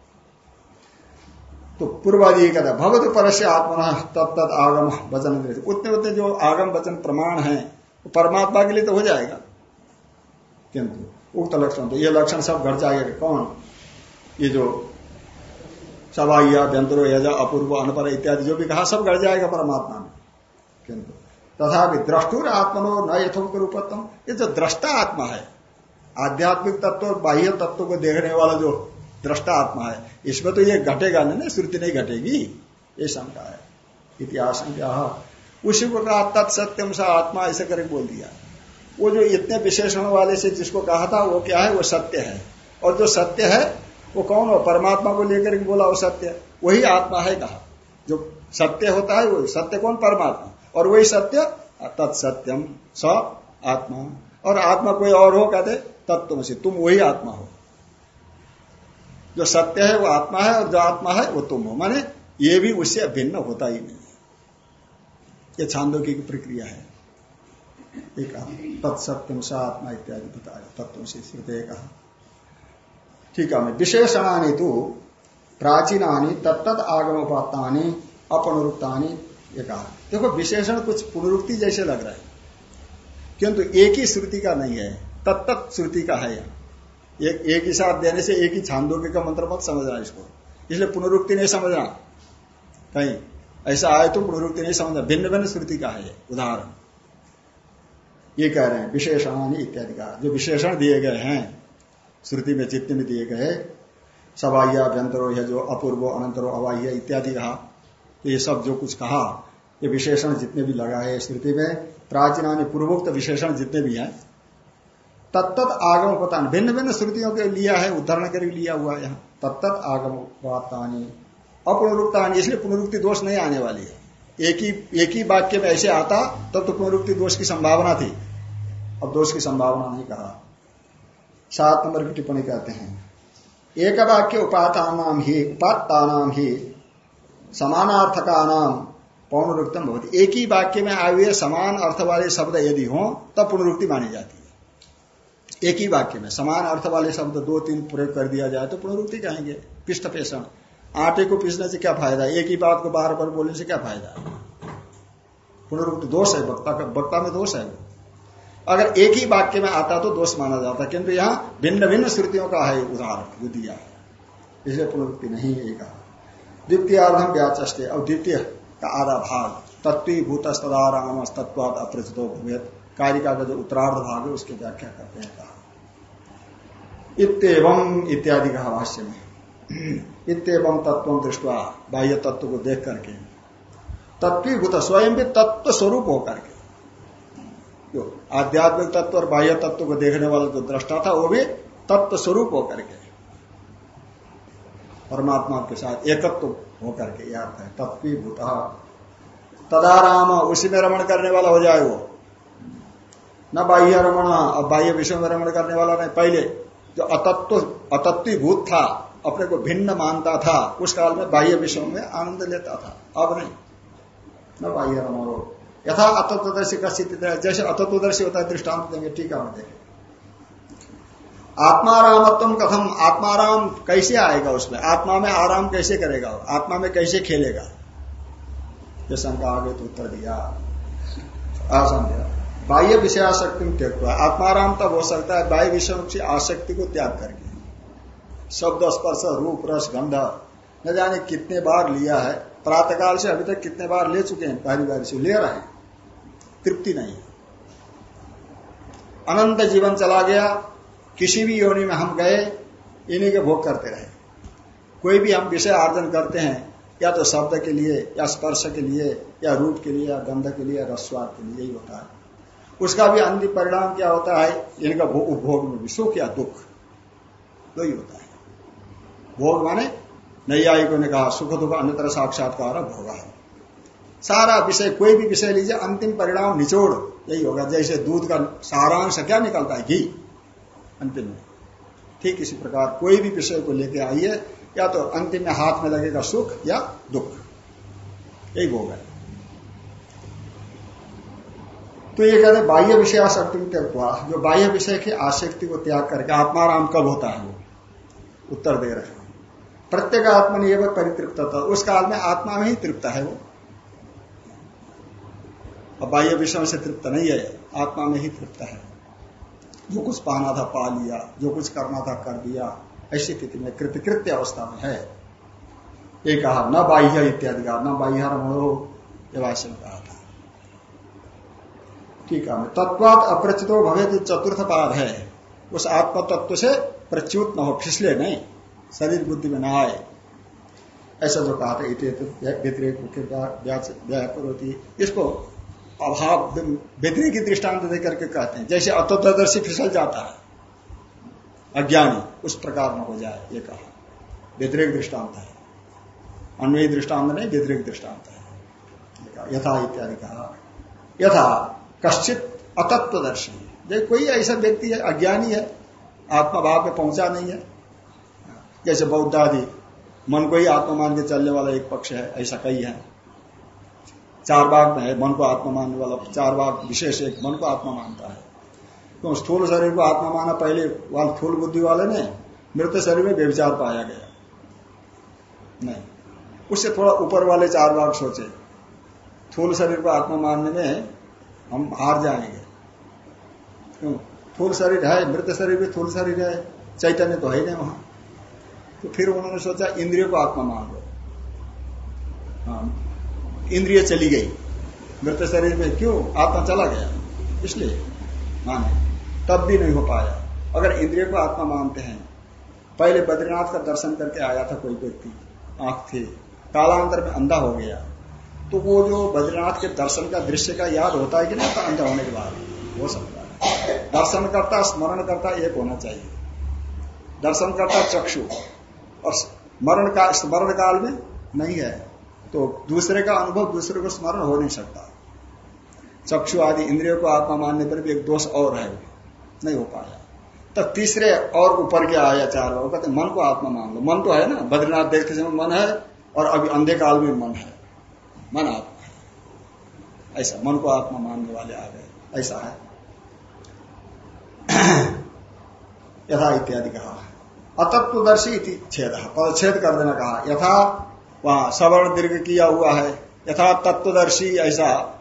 तो पूर्वादि ये कहता भगवत परस्य आत्मा तब तत् आगम वचन उतने उतने जो आगम वचन प्रमाण है, वो परमात्मा के लिए तो हो जाएगा। किंतु उक्त लक्षण तो ये लक्षण सब घट जाएगा कौन? ये जो सवाइया व्यंतरो अपूर्व, अनपर इत्यादि जो भी कहा, सब घट जाएगा परमात्मा में। तथा द्रष्टुर आत्मनो न यथोक्त रूपत्म ये जो दृष्टा आत्मा है, आध्यात्मिक तत्व और बाह्य तत्व को देखने वाला जो दृष्टा आत्मा है, इसमें तो ये घटेगा नहीं ना श्रुति नहीं घटेगी। ये शंका है। इतिहास उसी को तत्सत्यम सा आत्मा, ऐसे करके बोल दिया। वो जो इतने विशेषण वाले से जिसको कहा था, वो क्या है? वो सत्य है। और जो सत्य है, वो कौन हो? परमात्मा को लेकर बोला, वो सत्य वही आत्मा है कहा। जो सत्य होता है, वो सत्य कौन? परमात्मा। और वही सत्य तत्सत्यम स आत्मा। और आत्मा कोई और हो, कहते तत्व से तुम वही आत्मा हो। जो सत्य है, वो आत्मा है, और जो आत्मा है, वो तुम हो। माने ये भी उससे भिन्न होता ही नहीं ये छांदो की प्रक्रिया है। एक तत्सत्यम स आत्मा इत्यादि बताया तत्व से श्रुते कहा। ठीक है विशेषणानी तो प्राचीनानी तत्त आगमोपात्तानी, अपनुरुक्तानी, ये कहा। देखो, विशेषण कुछ पुनरुक्ति जैसे लग रहा है। किंतु एक ही श्रुति का नहीं है तत्त श्रुति का है। एक एक ही साथ देने से एक ही छांदोग्य का मंत्र मत समझना इसको। इसलिए पुनरुक्ति नहीं समझना। कहीं ऐसा आए तो पुनरुक्ति नहीं समझना। भिन्न भिन्न श्रुति का है उदाहरण। ये कह रहे हैं, विशेषणानी इत्यादि का। जो विशेषण दिए गए हैं, श्रुति में जितने में दिए गए सवाह्य अभ्यंतरो जो अपूर्व अनंतरो अवाह्य इत्यादि कहा तो ये सब जो कुछ कहा ये विशेषण जितने भी लगाए स्मृति में, प्राचीन पूर्वोक्त विशेषण जितने भी हैं तत्त आगम पता भिन्न भिन्न श्रुतियों के लिया है, उदाहरण कर लिया हुआ है यहाँ तत्त आगम पतानी अपुनरुक्तानी, इसलिए पुनरुक्ति दोष नहीं आने वाली है। एक ही एक ही वाक्य में ऐसे आता, तब तो पुनरुक्ति दोष की संभावना थी। अब दोष की संभावना नहीं कहा। सात नंबर की टिप्पणी कहते हैं एक वाक्य उपाता नाम ही उपात्ता नाम ही समानार्थका नाम पौनरुक्तम भवती। एक ही वाक्य में आए हुए समान अर्थ वाले शब्द यदि हो, तब पुनरुक्ति मानी जाती है। एक ही वाक्य में समान अर्थ वाले शब्द दो तीन प्रयोग कर दिया जाए तो पुनरुक्ति कहेंगे। पिष्ट पेषण। आटे को पीसने से क्या फ़ायदा? एक ही बात को बार बार बोलने से क्या फ़ायदा? पुनरुक्ति दोष है, वक्ता का वक्ता में दोष है। अगर एक ही वाक्य में आता तो दोष माना जाता, किंतु यहाँ भिन्न भिन्न श्रुतियों का है उदाहरण जो दिया है इसलिए पुनरुक्ति नहीं है कहा द्वितीयार्धम व्याचे और द्वितीय। का आधा भाग तत्वी भूत तदाराम तत्वाद अप्रचितो भूत कारिका का जो उत्तरार्ध भाग है, उसकी व्याख्या करते हैं कहा। इतम इत्यादि कहा भाष्य में। इतम तत्व दृष्टवा बाह्य तत्व को देख करके तत्वीभूत स्वयं भी तत्व स्वरूप होकर के आध्यात्मिक तत्व और बाह्य तत्व को देखने वाला जो दृष्टा था, वो भी तत्व स्वरूप होकर के। परमात्मा के साथ एकत्व होकर के अर्थ है तत्वीभूत तदाराम, उसी में रमण करने वाला हो जाए वो। न बाह्य रमण, अब बाह्य विषय में रमण करने वाला नहीं, पहले जो अतत्व, अतत्वीभूत था, अपने को भिन्न मानता था, उस काल में बाह्य विषयों में आनंद लेता था, अब नहीं। न बाह्य रमणो। यथा अतत्वदर्शी का स्थिति जैसे अतत्वदर्शी होता है, दृष्टांत देंगे टीका में देखें। आत्मारामत्व कथम, आत्माराम कैसे आएगा उसमें? आत्मा में आराम कैसे करेगा? आत्मा में कैसे खेलेगा? ये शंका आगे तो उत्तर दिया। असंध्या बाह्य विषय आसक्ति में त्याग हुआ आत्माराम तब हो सकता है बाह्य विषयों की आसक्ति को त्याग करके। शब्द, स्पर्श, रूप, रस, गंध, न जाने कितने बार लिया है। प्रातकाल से अभी तक कितने बार ले चुके हैं? पहली बार से ले रहे हैं। तृप्ति नहीं अनंत जीवन चला गया। किसी भी योनि में हम गए, इन्हीं के भोग करते रहे। कोई भी हम विषय आर्जन करते हैं, या तो शब्द के लिए, या स्पर्श के लिए, या रूप के लिए, या गंध के लिए, या के लिए यही होता है। उसका भी अंतिम परिणाम क्या होता है? इनका उपभोग में भी, सुख या दुख। दो ही होता है। भोग माने नैयायिकों ने कहा, सुख दुख अन्य तरह साक्षात्कार भोग है। सारा विषय, कोई भी विषय लीजिए, अंतिम परिणाम निचोड़, यही होगा। जैसे दूध का सारांश क्या निकलता है? घी। अंतिम में ठीक इसी प्रकार कोई भी विषय को लेकर आइए, या तो अंतिम में हाथ में लगेगा सुख या दुख। यही भोग है। तो ये कहते बाह्य विषय आसक्ति त्याग हुआ जो बाह्य विषय की आसक्ति को त्याग करके आत्माराम कब होता है वो? उत्तर दे रहे हैं। प्रत्येक आत्मा ने एवं परितृप्त था उस काल में आत्मा में ही तृप्त है वो। अब बाह्य विषयों से तृप्त नहीं है, आत्मा में ही तृप्त है। जो कुछ पाना था पा लिया, जो कुछ करना था कर दिया, ऐसी स्थिति में कृतकृत्य अवस्था में है। ये कहा न बाह्य इत्यादि कहा न बाह्य रमणो कहा था। ठीक है तत्वात अप्रचितो भवे चतुर्थ पाद है। उस आत्म तत्व से प्रच्युत न हो, फिसले नहीं, शरीर बुद्धि में न आए। ऐसा जो कहा था इसको अभाव व्यतिरिक दृष्टांत देकर के कहते हैं। जैसे अतोदर्शी फिसल जाता है, अज्ञानी, उस प्रकार में हो जाए, ये कहा। व्यतिरिक दृष्टांत है। अन्य दृष्टांत नहीं व्यतिरिक दृष्टांत है। यथा इत्यादि कहा। यथा, कश्चित अतत्वदर्शी। जैसे कोई ऐसा व्यक्ति है, अज्ञानी है आत्मा भाव में पहुँचा नहीं है। जैसे बौद्ध आदि मन को ही आत्मा मान के चलने वाला एक पक्ष है, ऐसा कई है। चार भाग में है, मन को आत्मा मानने वाला चार भाग विशेष एक मन को आत्मा मानता है। तो स्थूल शरीर को आत्मा माना पहले वाले स्थूल बुद्धि वाले ने मृत शरीर में व्यविचार पाया गया। नहीं। उससे थोड़ा ऊपर वाले चार भाग सोचे। थूल शरीर को आत्मा मानने में हम हार जाएँगे। क्यों? थूल शरीर है, मृत शरीर भी थूल शरीर है, चैतन्य तो है नहीं वहाँ। तो फिर उन्होंने सोचा, इंद्रियों को आत्मा मान लो। हाँ। इंद्रिय चली गई। मृत शरीर में क्यों? आत्मा चला गया। इसलिए माने, तब भी नहीं हो पाया। अगर इंद्रिय को आत्मा मानते हैं, पहले बद्रीनाथ का दर्शन करके आया था कोई व्यक्ति। आँख थे, कालांतर में अंधा हो गया। तो वो जो बद्रीनाथ के दर्शन का दृश्य का याद होता है कि नहीं अंधा होने के बाद हो सकता है। दर्शन करता स्मरण करता एक होना चाहिए। दर्शन करता चक्षु, और मरण का, स्मरण काल में नहीं है। तो दूसरे का अनुभव दूसरे को स्मरण हो नहीं सकता। चक्षु आदि इंद्रियों को आत्मा मानने पर भी एक दोष और है। नहीं हो पाया। तब तीसरे और ऊपर के आया चार बार। कहते मन को आत्मा मान लो। मन तो है ना। बद्रीनाथ देखते समय मन है और अभी अंधे काल में मन है। मन आत्मा है। ऐसा, मन को आत्मा मानने वाले आ गए। ऐसा है। (clears throat) यथा इत्यादि कहा। अतत्वदर्शी छेद। पदछेद कर देना कहा। यथा वहाँ सवर्ण दीर्घ किया हुआ है। यथा तत्वदर्शी ऐसा।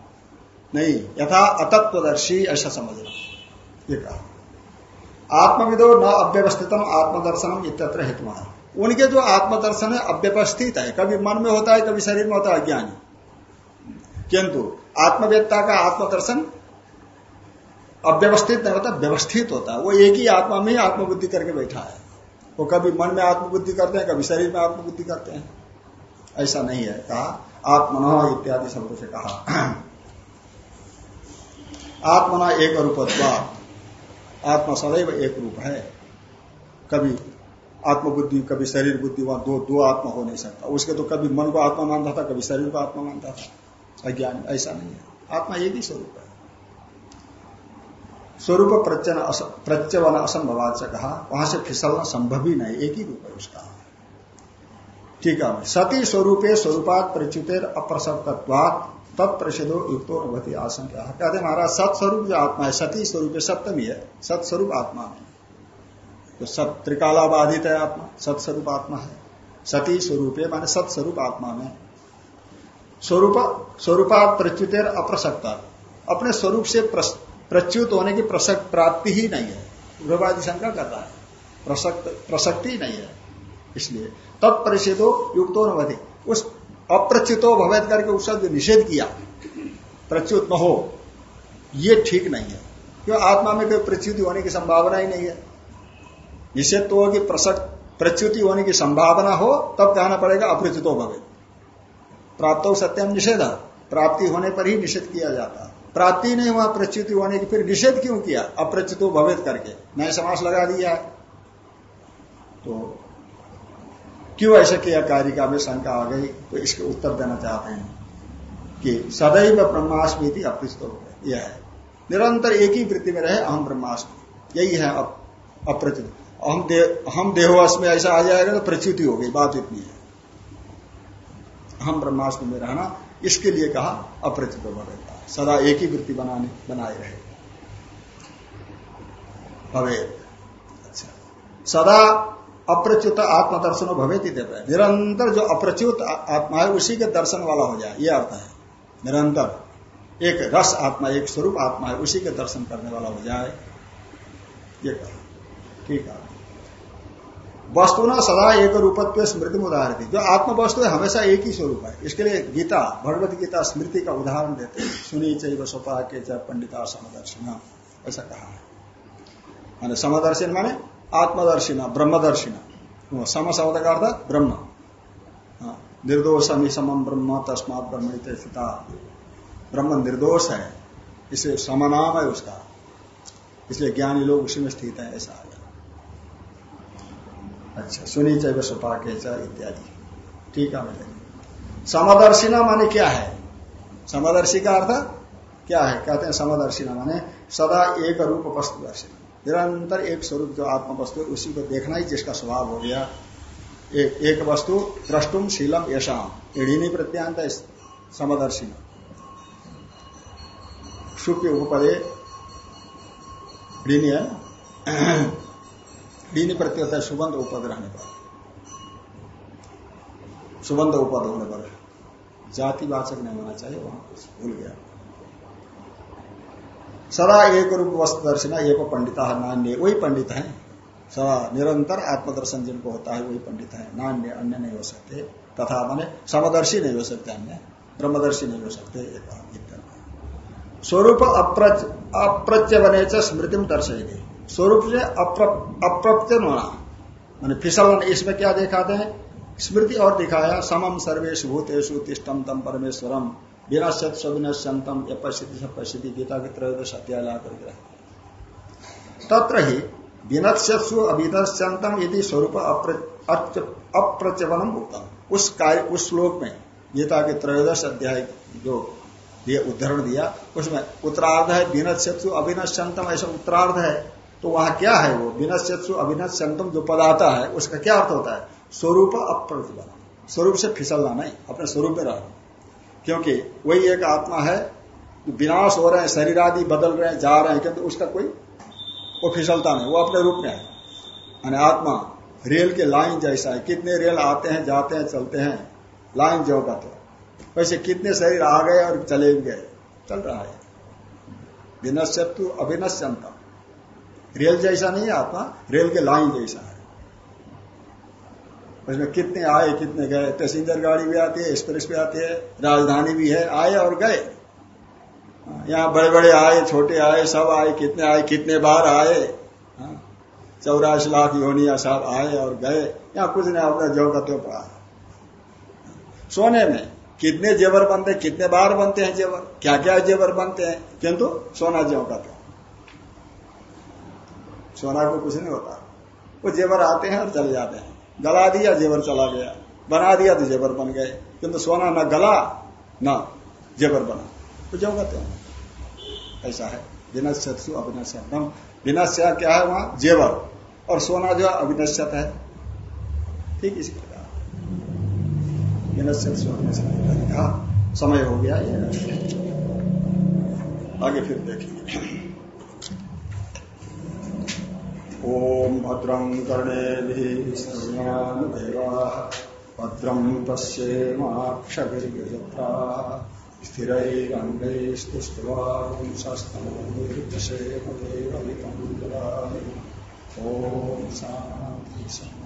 नहीं, यथा अतत्वदर्शी ऐसा समझना। ये कहा। आत्मविदो न अव्यवस्थितम आत्मदर्शनम इत्यत्र हेतु उनके जो आत्मदर्शन है, अव्यवस्थित है। कभी मन में होता है, कभी शरीर में होता है, अज्ञानी। किंतु आत्मवेत्ता का आत्मदर्शन अव्यवस्थित नहीं होता, व्यवस्थित होता है। वो एक ही आत्मा में ही आत्मबुद्धि करके बैठा है। वो कभी मन में आत्मबुद्धि करते हैं, कभी शरीर में आत्मबुद्धि करते हैं। ऐसा नहीं है। कहा, आत्मना इत्यादि शब्दों से कहा। आत्मना एक रूपत्व आत्मा सदैव एक रूप है। कभी आत्मबुद्धि, कभी शरीर बुद्धि, वहाँ दो दो आत्मा हो नहीं सकता। उसके तो कभी मन को आत्मा मानता था, कभी शरीर को आत्मा मानता था। अज्ञान, ऐसा नहीं है। आत्मा एक ही स्वरूप है। स्वरूप प्रत्यन प्रत्यवन असंभवाद से कहा। वहाँ से फिसलना संभव ही नहीं। एक ही रूप है उसका। ठीक है। सती स्वरूपे स्वरूपात परिचित अप्रसक्तवाद तत्प्रसिद्धो युक्तो नभती आशंका कहते महाराज, सत्स्वरूप जो आत्मा है, सती स्वरूप सप्तमी है, सत्स्वरूप आत्मा में तो सत त्रिकालाबाधित है आत्मा, सत्स्वरूप आत्मा है। सती स्वरूप माने सत्स्वरूप आत्मा में। स्वरूप, स्वरूपात प्रच्युत अप्रसक्ता अपने स्वरूप से प्रच्युत होने की प्रसक्त प्राप्ति ही नहीं है। उग्रवादी शंका कर रहा है, प्रसक्त, प्रसक्ति नहीं है। इसलिए तत्परिषदो युक्तो नवधि उस अप्रच्युतो भवेद करके उसका जो निषेध किया। प्रच्युत न हो। ये ठीक नहीं है। क्यों? आत्मा में कोई प्रच्युति होने की संभावना ही नहीं है। निषेध तो होगी प्रच्युति होने की संभावना हो, तब कहना पड़ेगा अप्रच्युतो भवे प्राप्त हो सत्यम निषेध प्राप्ति होने पर ही निषेध किया जाता प्राप्ति नहीं हुआ, प्रच्युति होने की फिर निषेध क्यों किया? अप्रच्युतो भवेद करके। नए समास लगा दिया तो क्यों ऐसा किया? कारिका में शंका आ गई तो इसके उत्तर देना चाहते हैं कि सदैव ब्रह्मास्मि थी अप्रचित यह है। निरंतर एक ही वृत्ति में रहे अहम ब्रह्मास्मि। यही है अप्रचित हम दे, हम देहोवास में ऐसा आ जाएगा तो प्रच्युति हो गई बात इतनी है। हम ब्रह्मास्म में रहना इसके लिए कहा अप्रचित रहेगा सदा एक ही वृत्ति बनाने बनाए रहे। भवे अच्छा। सदा अप्रच्युत आत्मदर्शन भवे निरंतर जो अप्रच्युत आत्मा है, उसी के दर्शन वाला हो जाए यह अर्थ है। निरंतर। एक रस आत्मा, एक स्वरूप आत्मा है, उसी के दर्शन करने वाला हो जाए। ये कहा। ठीक है। वस्तु ना सदा एक रूपत्व स्मृति में उदाहरण थी जो आत्म वस्तु है, हमेशा एक ही स्वरूप है। इसके लिए गीता भगवत गीता स्मृति का उदाहरण देते हैं। सुनी चैव स्वपा के चाहे पंडिता समदर्शिना ऐसा कहा है। समदर्शन माने आत्मदर्शिना ब्रह्मदर्शिना। सम शब्द का अर्थ ब्रह्म। हाँ, निर्दोषमी समम ब्रह्म तस्मात ब्रह्म स्थिता। ब्रह्म निर्दोष है इसे समनाम है उसका। इसलिए ज्ञानी लोग उसी में स्थित है ऐसा आया अच्छा सुनी चैव सुपाके इत्यादि। ठीक है मिलेगी समदर्शिना माने क्या है? समदर्शी का अर्थ क्या है? कहते हैं समदर्शिना माने सदा एक रूप वस्तु दर्शिना निरंतर एक स्वरूप जो आत्म वस्तु उसी को देखना ही जिसका स्वभाव हो गया। एक एक वस्तु द्रष्टुम शीलम यशाम। एढ़ी प्रत्यांत समदर्शिना शुक्र उपदे ऋणी लीन प्रत्यय है सुबंध उपद रहने पर। सुबंध उपद होने पर। जाति वाचक नहीं होना चाहिए, वहाँ भूल गया। सदा एक रूप वस्तु दर्शन एक पंडिता नान्य, वही पंडित है। सदा निरंतर आत्मदर्शन जिनको होता है, वही पंडित है। नान्य, अन्य नहीं हो सकते। तथा माने समदर्शी नहीं हो सकते अन्य, ब्रह्मदर्शी नहीं हो सकते स्वरूप अप्रत्य बने स्मृति में दर्शेगी स्वरूप से अप्रत्यन होना। मान फिसलन, इसमें क्या दिखाते हैं? स्मृति और दिखाया समम सर्वेश भूतेषु तिष्टम तम परमेश्वरम। विनश्यत सविनश्यंतम यपस्थिति सपस्थिति गीता के त्रयोदश अध्याय ला कर तत्र ही विनश्यु अभिनश्यंतम यदि स्वरूप अप्रचवनम उत्तम उस कार्य, उस श्लोक में गीता के त्रयोदश अध्याय जो ये उदाहरण दिया, उसमें उत्तरार्ध है विनश्यु अभिनश्यंतम ऐसा उत्तरार्ध है तो वहाँ क्या है वो? विनश्यु अविनश संतम जो पद आता है, उसका क्या अर्थ होता है? स्वरूप अप्रतिबल स्वरूप से फिसलना नहीं, अपने स्वरूप में रहना। क्योंकि वही एक आत्मा है, विनाश हो रहे हैं, शरीर आदि बदल रहे हैं, जा रहे हैं, किंतु उसका कोई वो फिसलता नहीं, वो अपने रूप में है। यानी आत्मा रेल के लाइन जैसा है, कितने रेल आते हैं, जाते हैं, चलते हैं, लाइन जो कहते वैसे कितने शरीर आ गए और चले गए, चल रहा है। विनश्यतु अभिनश्यंतम रेल जैसा नहीं है आत्मा, रेल के लाइन जैसा है। उसमें कितने आए कितने गए? पैसेंजर गाड़ी भी आती है एक्सप्रेस भी आती है राजधानी भी है आए और गए। यहाँ बड़े बड़े आए छोटे आए सब आए कितने आए कितने बार आए? हाँ, चौरासी लाख योनिया साहब आए और गए। यहाँ कुछ नहीं अपना जो का तो पड़ा सोने में कितने जेवर बनते हैं कितने बार बनते हैं जेवर? क्या क्या जेवर बनते हैं? किंतु सोना ज्यो का तो सोना को कुछ नहीं होता। वो जेवर आते हैं और चले जाते हैं। गला दिया, जेवर चला गया। बना दिया तो जेवर बन गए। किंतु सोना न गला, न जेवर बना। तो जो कहते हैं। ऐसा है। विनश्यु अविनश्यम विनश्य क्या है वहाँ? जेवर। और सोना जो अविनश्यत है। ठीक इसी प्रकार। समय हो गया। ये आगे फिर देखेंगे। ॐ भद्रं कर्णे श्रृणानुदेवाः भद्रं पश्येमाक्षभिर्यजत्राः स्थिरैरङ्गैस्तुष्ट्वांसस्तमोर्दशेमदेवमितं ददामि। ॐ शान्ति।